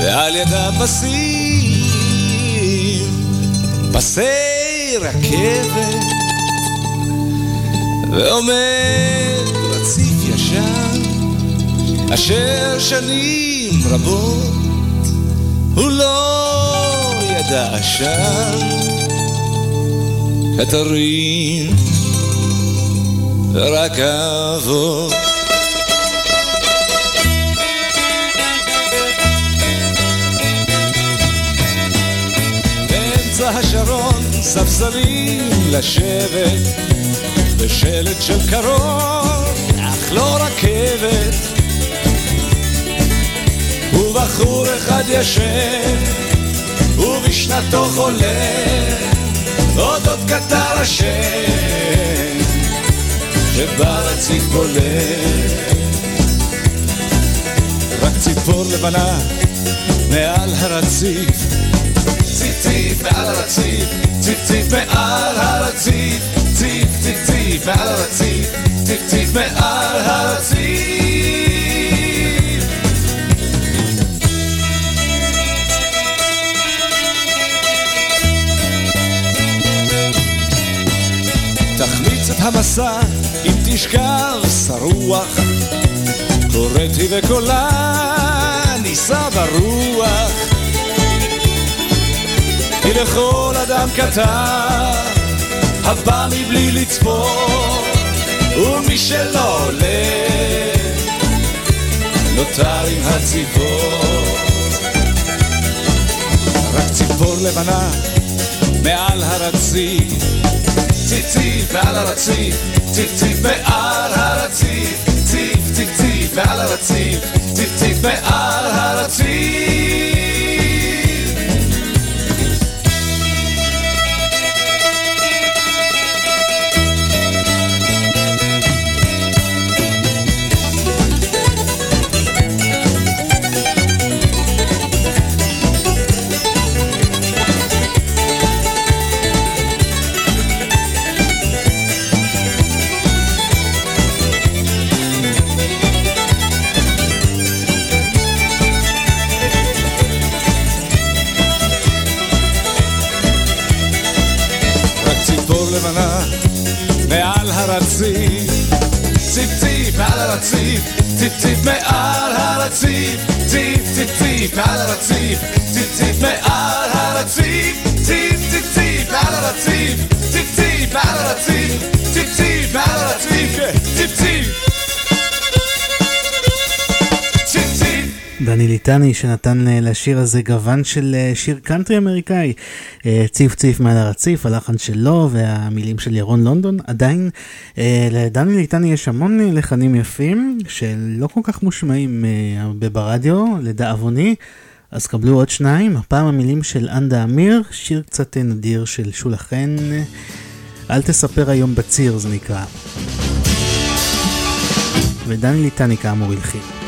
ועל ידה פסים פסי רכבת ועומד רציף ישן אשר שנים רבות הוא לא ידע שם את אבות באמצע השרון ספסלים לשבת ושלט של קרון אך לא רכבת. ובחור אחד ישן ובשנתו חולה אודות קטר השם שברציף בולט רק ציפור לבנה מעל הרציף ציף ציף מעל הרציף ציף ציף מעל הרציף ציף ציף ציף מעל הרציף ציף ציף מעל הרציף המסע אם תשכב שרוח קוראתי בקולה נישא ברוח. כי לכל אדם קטן הבא מבלי לצפות ומי שלא עולה נותר עם הציפור. רק ציפור לבנה מעל הרציף ציף מעל הרציף ציף ציף מעל הרציף ציף ציף ציף מעל הרציף ציף ציף מעל הרציף ציף ציף מעל הרציף ציף ציף ציף מעל הרציף ציף ציף מעל הרציף ציף ציף ציף מעל הרציף ציף ציף מעל הרציף דני ליטני שנתן לשיר הזה גוון של אה, שיר קאנטרי אמריקאי, אה, ציף ציף מעל הרציף, הלחן שלו והמילים של ירון לונדון. עדיין אה, לדני ליטני יש המון לחנים יפים שלא כל כך מושמעים הרבה ברדיו, לדאבוני. אז קבלו עוד שניים, הפעם המילים של אנדה אמיר, שיר קצת נדיר של שולה חן, אל תספר היום בציר זה נקרא. ודני ליטני כאמור הלחין.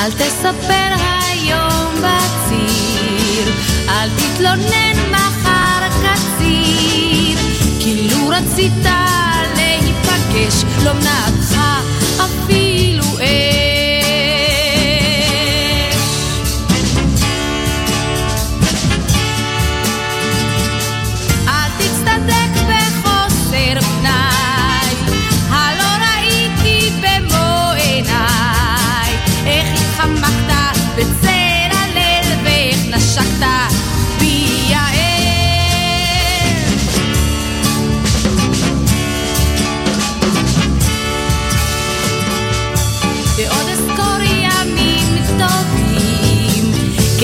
אל תספר היום בציר, אל תתלונן מחר קציר, כאילו רצית להיפגש, לא מנעתך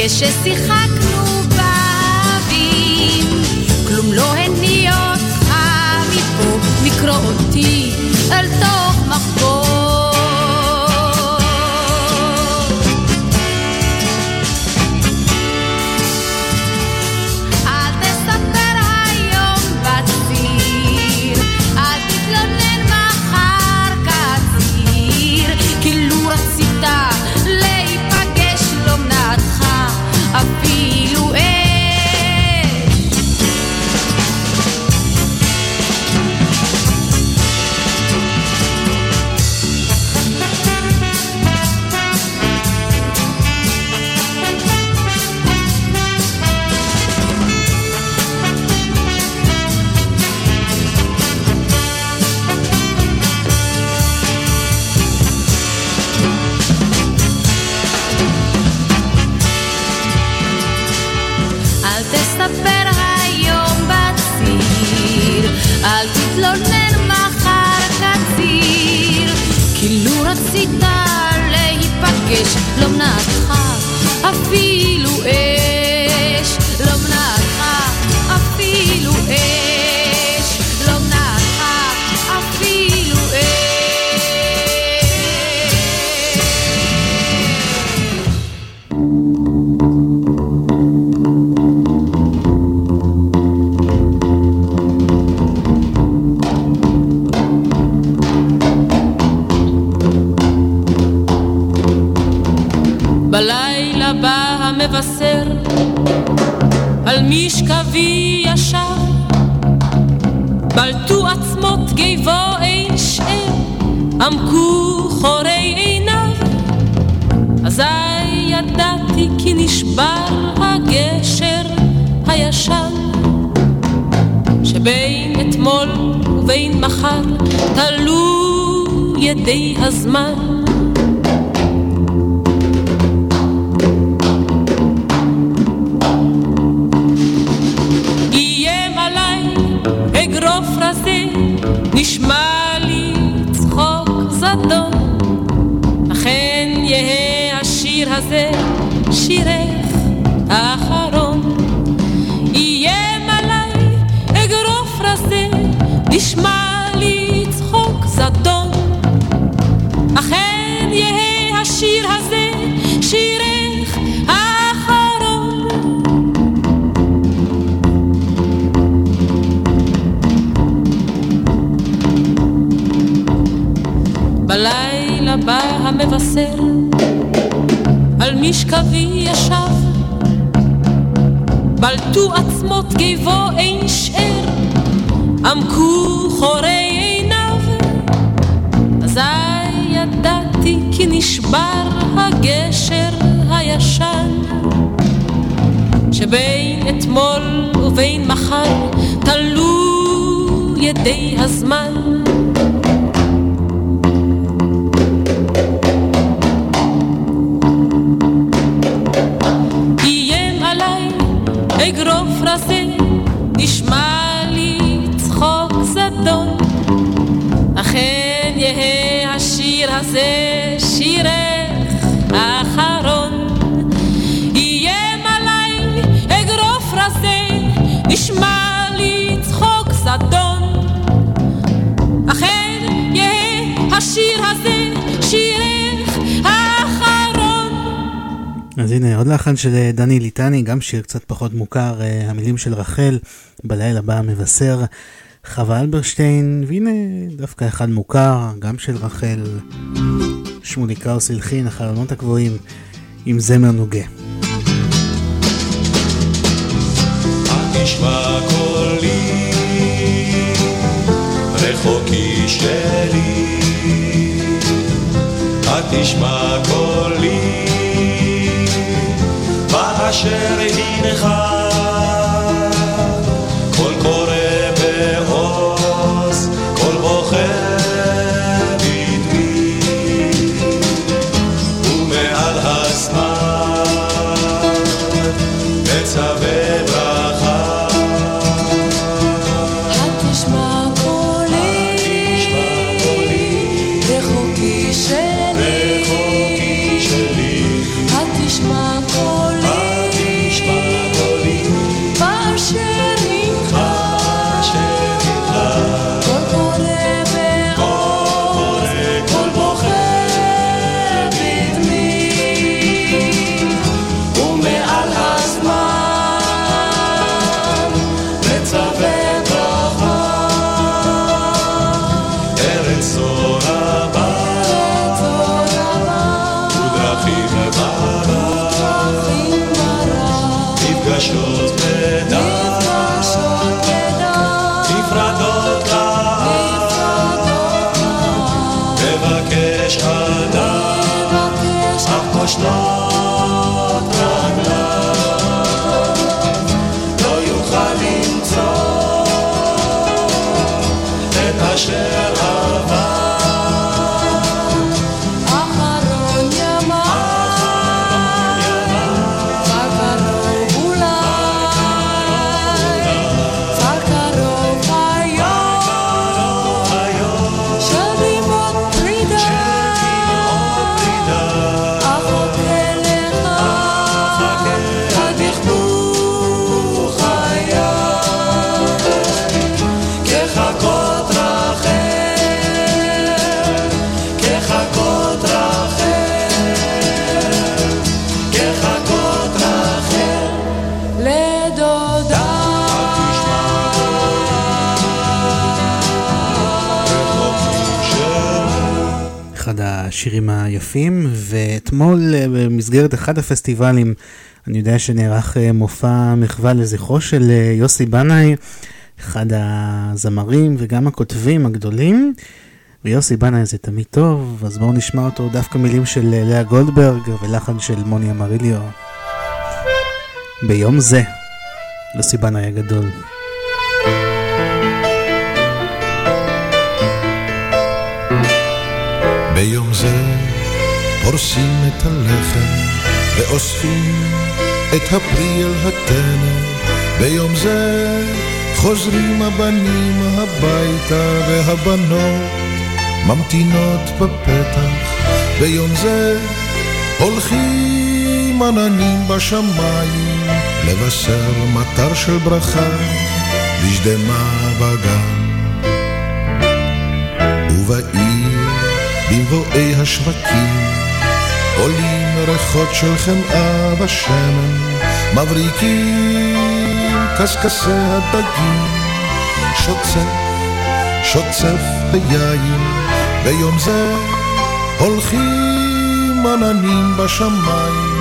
כששיחקנו של אה, דני ליטני, גם שיר קצת פחות מוכר, אה, המילים של רחל, בלילה הבא מבשר, חווה אלברשטיין, והנה דווקא אחד מוכר, גם של רחל, שמולי קראוס הלחין, החלונות הקבועים, עם זמר נוגה. את תשמע קולי אשר הינך השירים היפים, ואתמול אה, במסגרת אחד הפסטיבלים, אני יודע שנערך אה, מופע מחווה לזכרו של אה, יוסי בנאי, אחד הזמרים וגם הכותבים הגדולים. ויוסי בנאי זה תמיד טוב, אז בואו נשמע אותו דווקא מילים של לאה גולדברג ולחן של מוני אמריליו. ביום זה, יוסי בנאי הגדול. ביום זה פורסים את הלחם ואוספים את הפרי אל הטנא. ביום זה חוזרים הבנים הביתה והבנות ממתינות בפתח. ביום זה הולכים עננים בשמיים לבשר מטר של ברכה לשדמה בגן. ובעיר במבואי השווקים עולים ריחות של חמאה בשמן מבריקים קשקשי הדגים שוצף, שוצף ביין ביום זה הולכים עננים בשמיים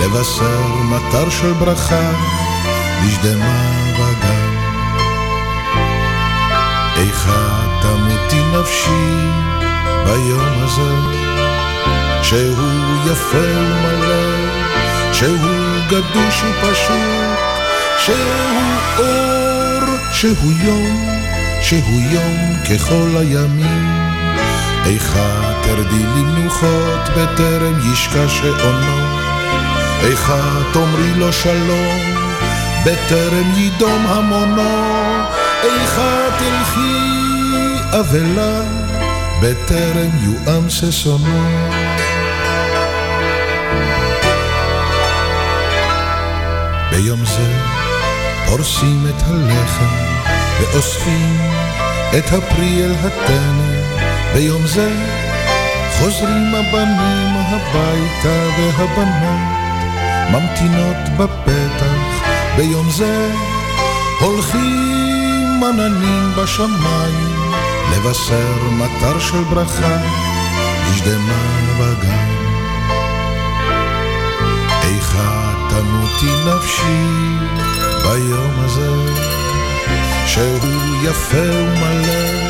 לבשר מטר של ברכה לשדמה בגן איכה תמותי נפשי ביום הזה שהוא יפה ומלא שהוא גדוש ופשוט שהוא אור שהוא יום שהוא יום ככל הימים. איכה תרדי למנוחות בטרם ישקע שעונו. איכה תאמרי לו שלום בטרם יידום המונו. איכה תלכי אבלה בטרם יואם ששונו. ביום זה פורסים את הלחם ואוספים את הפרי אל הטנא. ביום זה חוזרים הבנים הביתה והבנות ממתינות בפתח. ביום זה הולכים עננים בשמיים לבשר מטר של ברכה לשדמה בגן. איכה תמותי נפשי ביום הזה, שהוא יפה ומלא,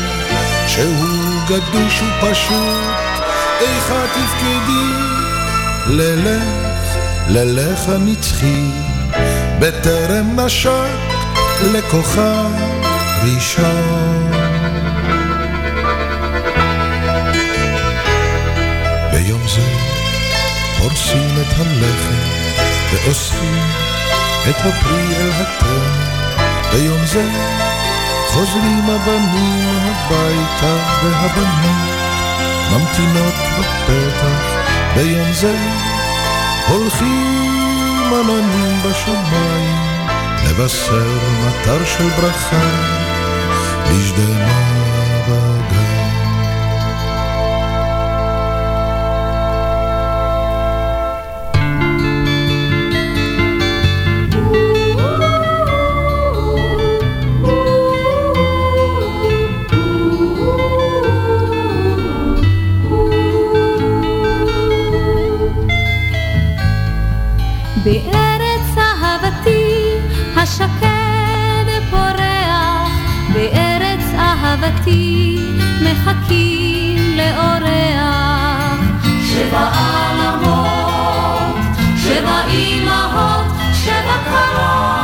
שהוא גדוש ופשוט, איכה תפקדי ללך, ללך הנצחי, בטרם נשק לכוכב ראשון. פורסים את הלחם ואוספים את הפרי אל התן. ביום זה חוזרים הבנים הביתה והבנות ממתינות בפתח. ביום זה הולכים עננים בשמיים לבשר מטר של ברכה לשדמה בגן. בארץ אהבתי השקד פורח, בארץ אהבתי מחכים לאורח. שבע עלמות, שבע אמהות, שבע קרות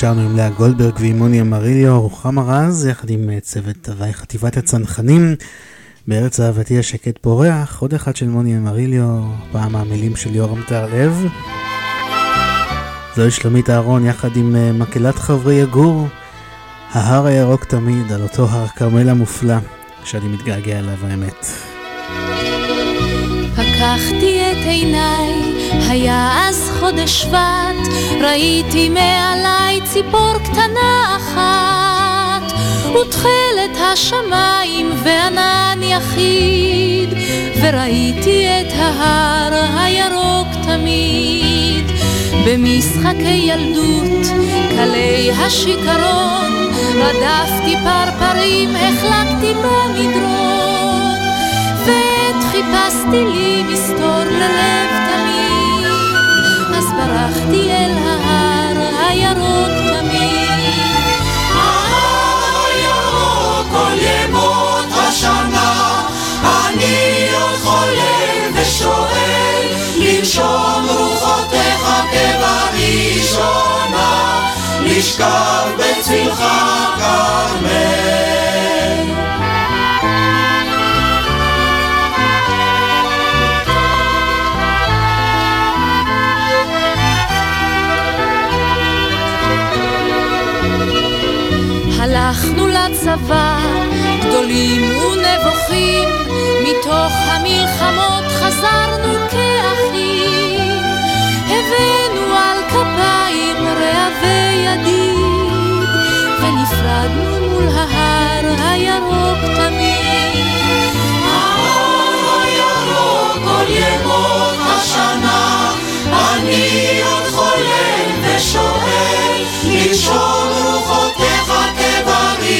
נשארנו עם לאה גולדברג ועם מוני אמריליו, רוחמה רז, יחד עם אה, צוות הוואי חטיבת הצנחנים. בארץ אהבתי השקט פורח, עוד אחד של מוני אמריליו, פעם המילים של יורם טהרלב. זוהי שלומית אהרון יחד עם אה, מקהלת חברי יגור. ההר הירוק תמיד, על אותו הר כרמל המופלא, שאני מתגעגע אליו האמת. פקחתי את עיניי, היה אז חודש שבט, ראיתי מעליי ציפור קטנה אחת, ותכלת השמיים וענן יחיד, וראיתי את ההר הירוק תמיד. במשחקי ילדות, קלי השיכרון, רדפתי פרפרים, החלקתי במדרון. ועת חיפשתי לי מסתור ללב תמיד, ברחתי אל ההר הירוק תמיד. ההר הירוק כל ימות השנה, אני עוד חולם ושואל, לנשום רוחותיך כבראשונה, לשכב בצלך כרמל. לצבא, גדולים ונבוכים, מתוך המלחמות חזרנו כאחים. הבאנו על כפיים רעבי ידיד, ונפרדנו מול ההר הירוק תמיד. ההר הירוק כל ימות השנה, אני עוד חולם ושואל, לנשום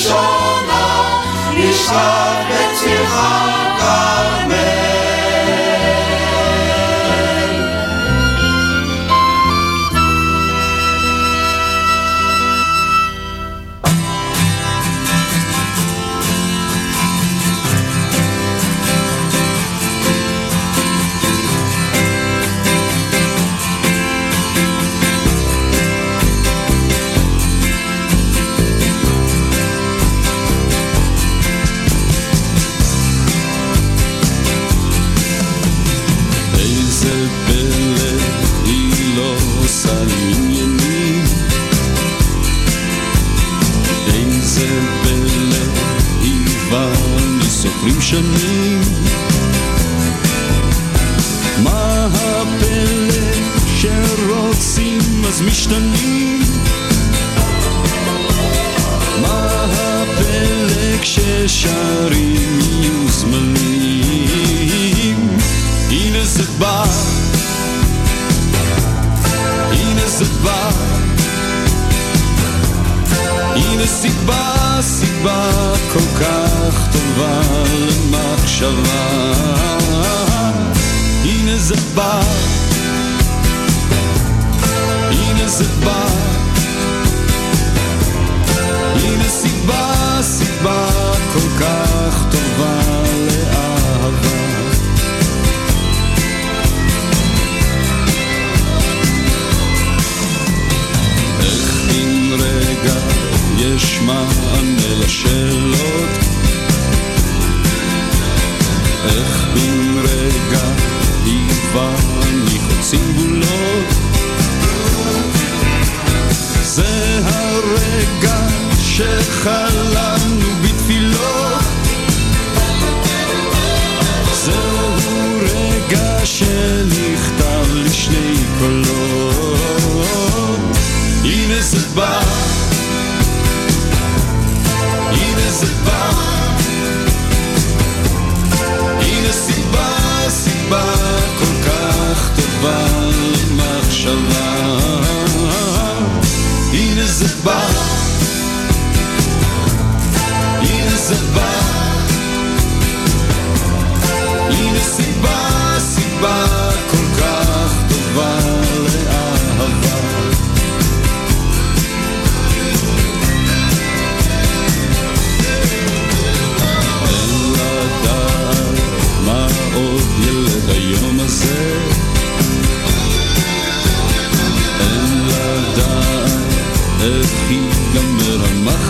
כבראשונה, לשכב בצלך שנים. מה הפלא שרוצים אז משתנים? מה הפלא כששרים יהיו זמנים? הנה זה בא, הנה זה בא, הנה סיבה סיבה כל כך טובה למחשבה? הנה זה בא. הנה זה בא. הנה סיבה, סיבה כל כך יש מענה לשאלות. איך בן רגע היווה אני חוצים גבולות? זה הרגע שחלמנו הנה זה בא הנה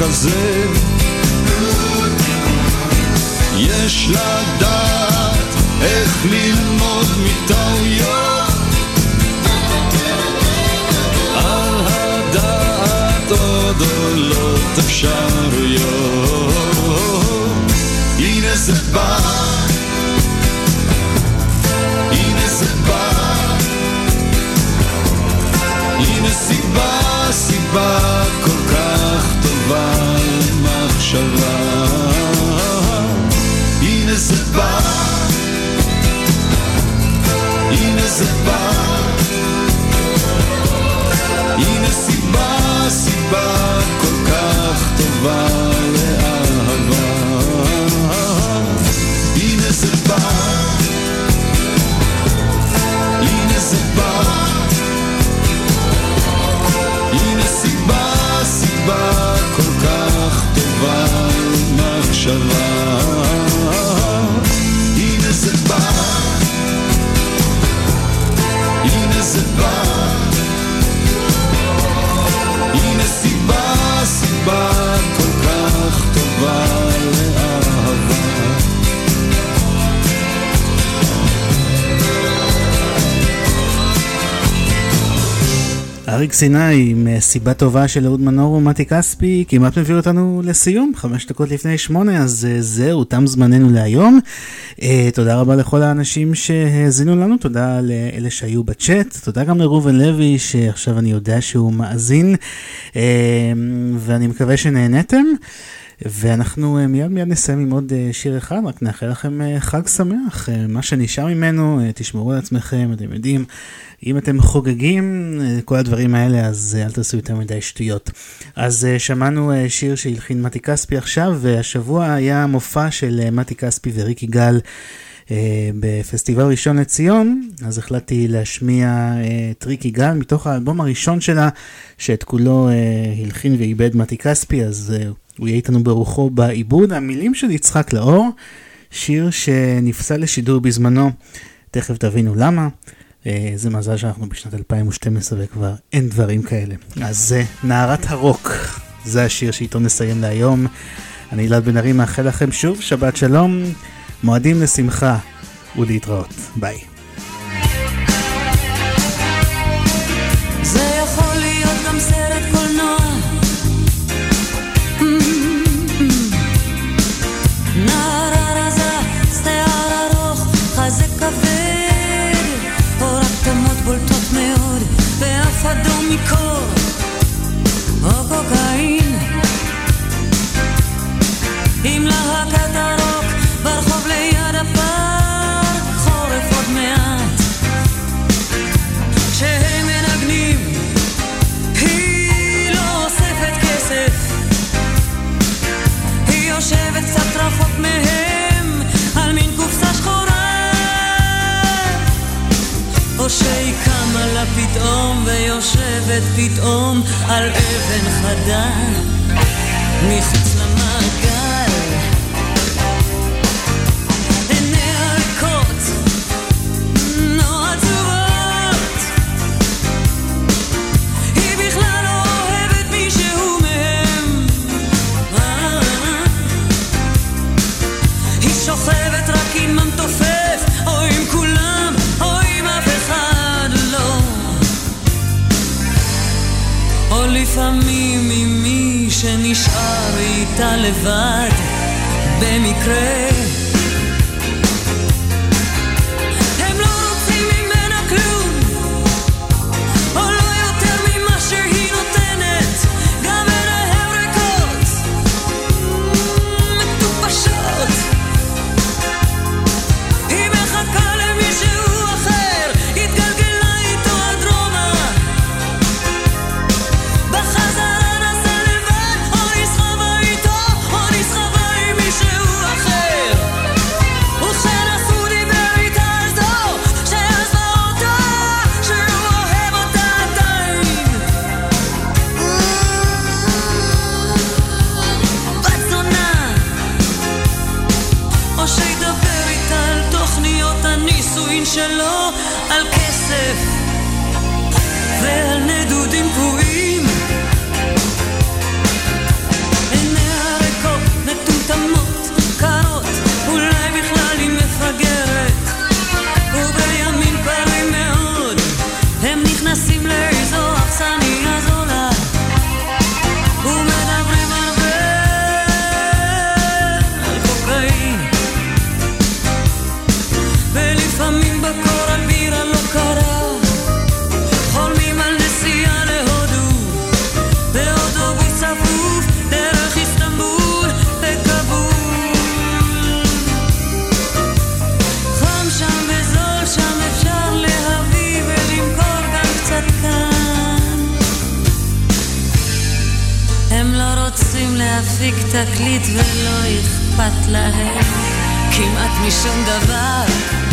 המחזה יש לדעת איך ללמוד מטעויות. על הדעת עוד עולות אפשרויות. הנה זה בא. סיבה, סיבה זה בא. הנה זה בא. הנה סיבה, סיבה כל כך טובה לאהבה. הנה זה בא. הנה זה בא. הנה סיבה, סיבה כל כך טובה למחשבה אריק סיני עם אה, טובה של אהוד מנור ומתי כספי כמעט מביא אותנו לסיום, חמש דקות לפני שמונה, אז אה, זהו, תם זמננו להיום. אה, תודה רבה לכל האנשים שהאזינו לנו, תודה לאלה שהיו בצ'אט, תודה גם לראובן לוי שעכשיו אני יודע שהוא מאזין, ואני מקווה שנהנתם. ואנחנו אה, מיד מיד נסיים עם עוד אה, שיר אחד, רק נאחל לכם אה, חג שמח. מה שנשאר ממנו, תשמרו על עצמכם, אתם יודעים, אם אתם חוגגים, כל הדברים האלה, אז אל תעשו יותר מדי שטויות. אז שמענו שיר שהלחין מתי כספי עכשיו, והשבוע היה מופע של מתי כספי וריקי גל. אה, בפסטיבל ראשון לציון, אז החלטתי להשמיע את ריקי גל מתוך האלבום הראשון שלה, שאת כולו הלחין ועיבד מתי כספי, אז הוא יהיה איתנו ברוחו בעיבוד. המילים של יצחק לאור, שיר שנפסל לשידור בזמנו, תכף תבינו למה. אה, זה מזל שאנחנו בשנת 2012 וכבר אין דברים כאלה. אז אה, נערת הרוק, זה השיר שאיתו נסיים להיום. אני אלעד בן ארי מאחל לכם שוב שבת שלום, מועדים לשמחה ולהתראות. ביי. שהיא קמה לה פתאום ויושבת פתאום על אבן חדה מחוץ לפעמים ממי שנשאר איתה לבד במקרה תקליט ולא אכפת להם. כמעט משום דבר.